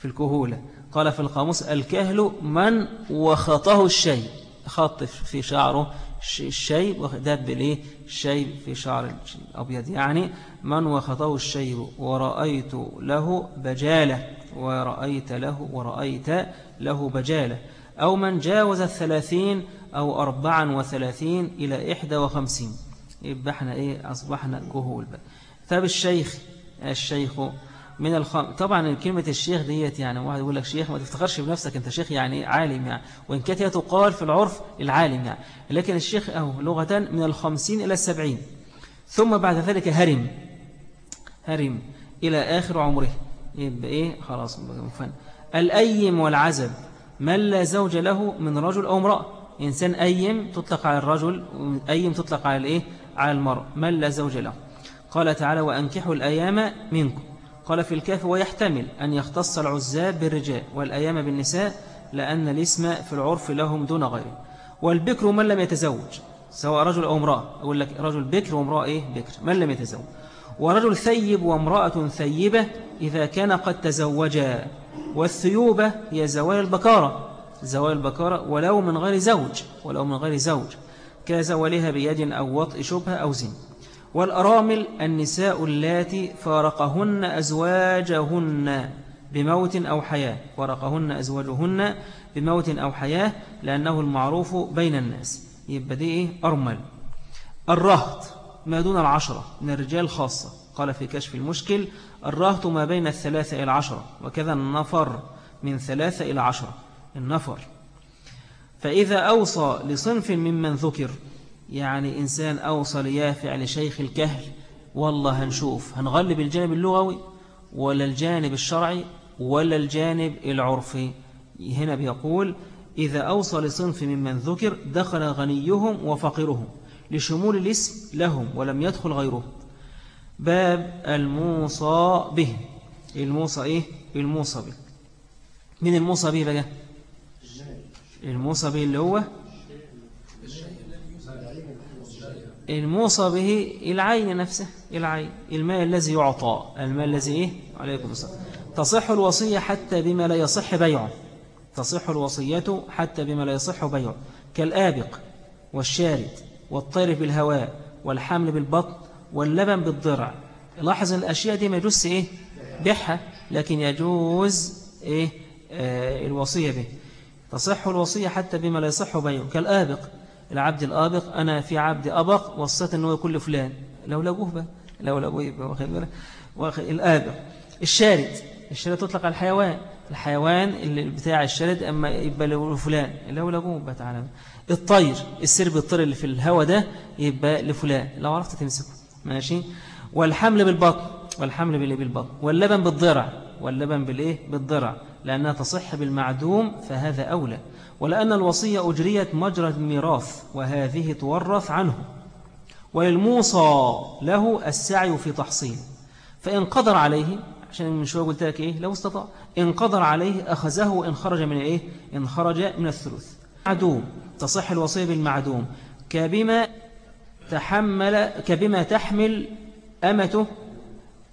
في الكهولة. قال في القاموس الكهل من وخطه الشيء. خط في شعره الشيء وخدات بالإيه الشيء في شعر الأبيض. يعني من وخطه الشيء ورأيت له بجالة. ورأيت له ورأيت له بجالة. أو من جاوز الثلاثين أو أربعا وثلاثين إلى إحدى وخمسين. يبقى إحنا إيه؟ أصبحنا كهول طب الشيخ الشيخ من الخم طبعا كلمة الشيخ ديت يعني واحد يقول لك شيخ ما تفتخرش بنفسك أنت شيخ يعني عالم يعني. وإن كانت تقال في العرف العالم يعني. لكن الشيخ أهو لغة من الخمسين إلى السبعين. ثم بعد ذلك هرم. هرم إلى آخر عمره. يبقى إيه؟ خلاص مفن الأيم والعزب من لا زوج له من رجل أو امرأة؟ إنسان أيم تطلق على الرجل أيم تطلق على الإيه؟ على المرء. من لا زوج له. قال تعالى وأنكحوا الأيام منكم. قال في الكاف ويحتمل أن يختص العزاب بالرجال والأيام بالنساء لأن الاسم في العرف لهم دون غيره والبكر من لم يتزوج؟ سواء رجل أو امرأة. أقول لك رجل بكر وامرأة إيه؟ بكر. من لم يتزوج؟ ورجل ثيب وامرأة ثيبة إذا كان قد تزوجا. والثيوبة هي زوال البكارة زوال البكارة ولو من غير زوج. ولو من غير زوج. كزوالها بيد أو وطء شبهة أو زن والأرامل النساء اللاتي فارقهن أزواجهن بموت أو حياة فارقهن أزواجهن بموت أو حياة لأنه المعروف بين الناس. يبقى دي إيه؟ أرمل. الرهط ما دون العشرة من الرجال خاصة. قال في كشف المشكل الرهط ما بين الثلاثة إلى العشرة وكذا النفر من ثلاثة إلى عشرة. النفر. فإذا أوصى لصنف ممن ذكر يعني إنسان أوصى ليافع لشيخ الكهل والله هنشوف هنغلب الجانب اللغوي ولا الجانب الشرعي ولا الجانب العرفي. هنا بيقول إذا أوصى لصنف ممن ذكر دخل غنيهم وفقرهم لشمول الاسم لهم ولم يدخل غيره. باب الموصى به. الموصى إيه؟ الموصى به. من الموصى به بقى؟ الموصى به اللي هو الموصى به العين نفسه العين الماء الذي يعطى. الماء الذي إيه؟ عليكم السلام. تصح الوصية حتى بما لا يصح بيعه. تصح الوصية حتى بما لا يصح بيعه. كالآبق والشارد والطير بالهواء والحمل بالبطن واللبن بالضرع. لاحظ الأشياء دي ما يجوز إيه؟ بيعها. لكن يجوز إيه؟ آه الوصية به. تصح الوصية حتى بما لا يصح بيعه. كالآبق العبد الآبق أنا في عبد أبق وصيت أنه يكون لفلان لو لقوه بقى لو لقوه يبقى واخد بالك الآبق. الشارد الشارد تطلق على الحيوان. الحيوان اللي بتاع الشارد أما يبقى لفلان. لو لقوه بقى تعالى. الطير السرب الطير اللي في الهواء ده يبقى لفلان. لو عرفت تمسكه. ماشي؟ والحمل بالبطن. والحمل بالإيه؟ بالبطن. واللبن بالضرع. واللبن بالإيه؟ بالضرع. لأنها تصح بالمعدوم فهذا أولى. ولأن الوصية أجريت مجرى الميراث وهذه تورث عنه. وللموصى له السعي في تحصيل فإن قدر عليه عشان من شوية قلت لك إيه لو استطاع إن قدر عليه أخذه وإن خرج من إيه إن خرج من الثلث. معدوم تصح الوصية بالمعدوم. كبما تحمل كبما تحمل أمته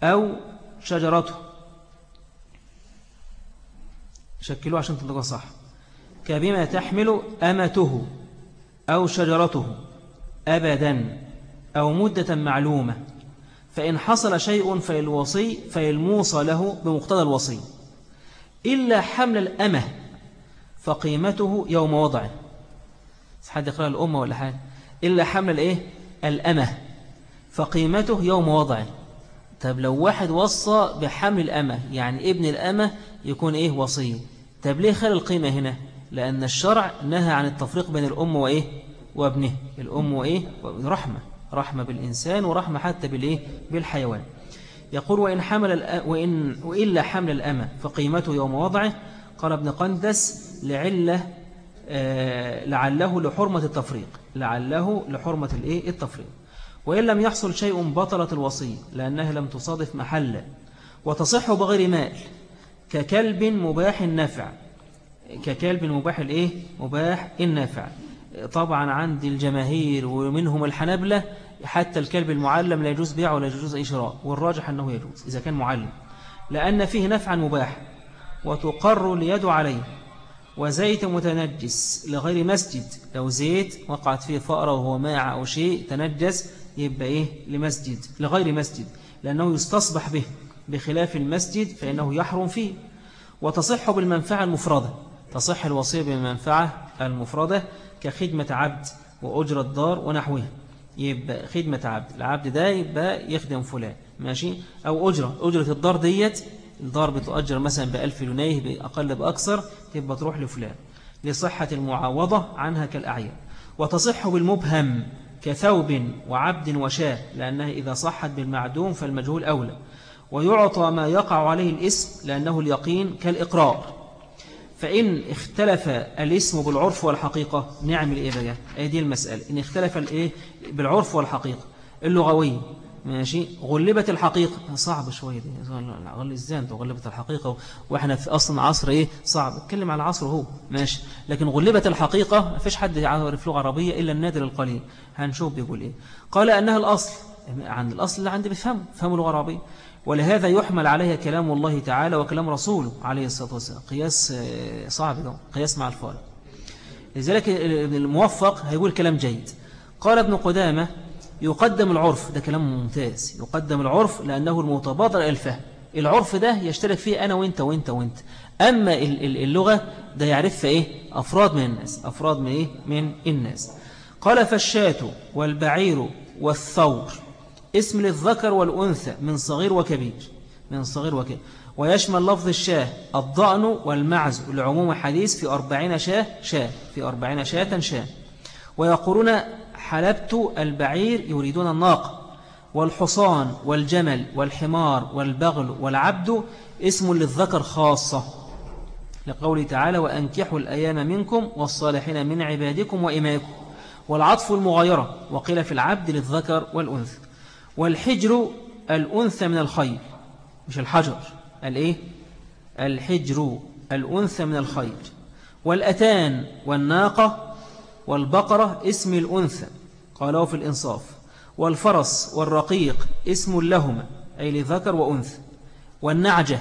أو شجرته. شكلوه عشان تنطقها صح. كبما تحمل أمته أو شجرته أبدا أو مدة معلومة فإن حصل شيء فالوصي فالموصى له بمقتضى الوصي. إلا حمل الأمة فقيمته يوم وضعه. حد يقرأ الأمة ولا حاجة؟ إلا حمل الإيه؟ الأمة فقيمته يوم وضعه. طب لو واحد وصى بحمل الأمة يعني ابن الأمة يكون إيه؟ وصي. طب ليه خلى القيمة هنا؟ لأن الشرع نهى عن التفريق بين الأم وإيه؟ وابنه. الأم وإيه؟ رحمة. رحمة بالإنسان ورحمة حتى بالإيه؟ بالحيوان. يقول وإن حمل وإن وإلا حمل الأمة فقيمته يوم وضعه. قال ابن قندس لعلة آه، لعله لحرمة التفريق. لعله لحرمة الإيه؟ التفريق. وإن لم يحصل شيء بطلت الوصية لأنها لم تصادف محلا. وتصح بغير مال ككلب مباح النفع. ككلب مباح الإيه؟ مباح النفع طبعا عند الجماهير ومنهم الحنبلة حتى الكلب المعلم لا يجوز بيعه ولا يجوز شراء والراجح أنه يجوز إذا كان معلم. لأن فيه نفعا مباح وتقر اليد عليه وزيت متنجس لغير مسجد. لو زيت وقعت فيه فأرة وهو ماع أو شيء تنجس يبقى إيه؟ لمسجد لغير مسجد. لأنه يستصبح به بخلاف المسجد فإنه يحرم فيه. وتصح بالمنفعة المفردة. تصح الوصية بالمنفعة المفردة كخدمة عبد وأجرة دار ونحوها. يبقى خدمة عبد العبد ده يبقى يخدم فلان ماشي؟ أو أجرة أجرة الدار ديت الدار بتؤجر مثلا بألف جنيه بأقل بأكثر تبقى تروح لفلان. لصحة المعاوضة عنها كالأعيان. وتصح بالمبهم كثوب وعبد وشاة لأنها إذا صحت بالمعدوم فالمجهول أولى. ويعطى ما يقع عليه الاسم لأنه اليقين كالإقرار. فإن اختلف الاسم بالعرف والحقيقة نعمل إيه بقى أي دي المسألة. إن اختلف الإيه؟ بالعرف والحقيقة. اللغوي. ماشي؟ غلبت الحقيقة. صعب شوية دي. غل إزاي انت غلبت الحقيقة؟ وإحنا في أصلا عصر إيه؟ صعب. اتكلم على العصر هو. ماشي؟ لكن غلبت الحقيقة فيش حد يعرف لغة عربية إلا النادر القليل. هنشوف بيقول إيه. قال أنها الأصل. عن الأصل اللي عندي بفهمه فهموا لغة عربية. ولهذا يحمل عليها كلام الله تعالى وكلام رسوله عليه الصلاة والسلام. قياس آه، صعب ده قياس مع الفارق لذلك الموفق هيقول كلام جيد. قال ابن قدامة يقدم العرف ده كلام ممتاز. يقدم العرف لأنه المتبادر الفهم. العرف ده يشترك فيه أنا وإنت وإنت وإنت. أما اللغة ده يعرفها إيه؟ أفراد من الناس. أفراد من إيه؟ من الناس. قال فالشاة والبعير والثور. اسم للذكر والأنثى من صغير وكبير من صغير وكبير. ويشمل لفظ الشاة الضأن والمعز. لعموم حديث في أربعين شاة شاة. في أربعين شاة شاة. ويقولون حلبت البعير يريدون الناقة والحصان والجمل والحمار والبغل والعبد اسم للذكر خاصة. لقوله تعالى وأنكحوا الأيام منكم والصالحين من عبادكم وإمائكم والعطف المغايرة وقيل في العبد للذكر والأنثى. والحجر الأنثى من الخير. مش الحجر الإيه؟ الحجر الأنثى من الخير. والأتان والناقة والبقرة اسم الأنثى قالوا في الإنصاف. والفرس والرقيق اسم لهما أي لذكر وأنثى. والنعجة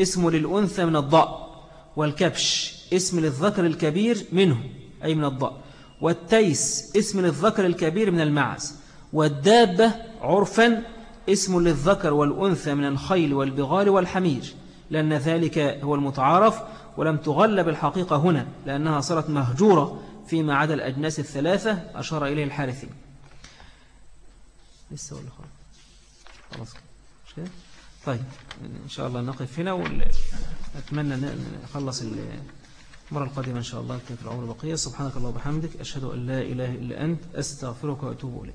اسم للأنثى من الضأ. والكبش اسم للذكر الكبير منه أي من الضأ. والتيس اسم للذكر الكبير من المعز. والدابة عرفا اسم للذكر والأنثى من الخيل والبغال والحمير لأن ذلك هو المتعارف ولم تغلب الحقيقة هنا لأنها صارت مهجورة فيما عدا الأجناس الثلاثة أشار إليه الحارثي. لسه ولا خلاص؟ مش كده؟ طيب إن شاء الله نقف هنا وأتمنى نخلص المرة القادمة إن شاء الله في العمر بقية. سبحانك الله وبحمدك أشهد أن لا إله إلا أنت أستغفرك وأتوب إليك.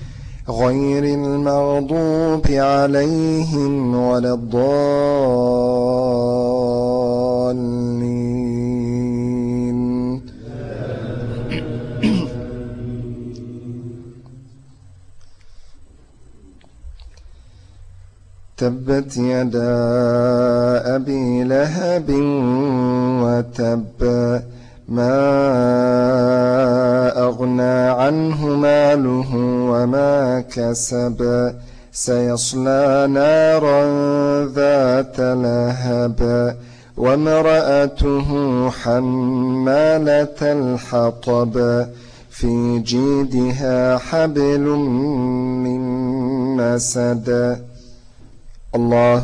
غير المغضوب عليهم ولا الضالين. تبت يدا أبي لهب وتب ما أغنى عنه ماله وما كسب سيصلى نارا ذات لهب وامرأته حمالة الحطب في جيدها حبل من مسد الله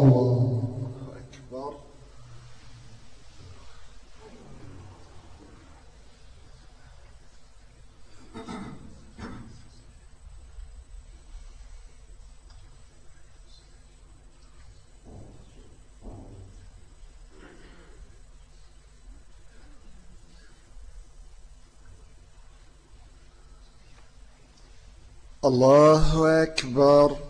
الله أكبر. الله أكبر.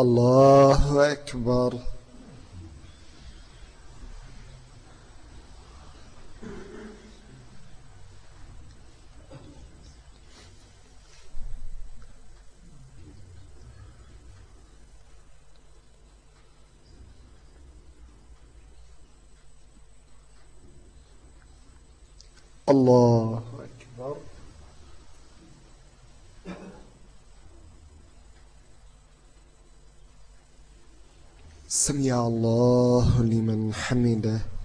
الله أكبر. الله أكبر سمع الله لمن حمده.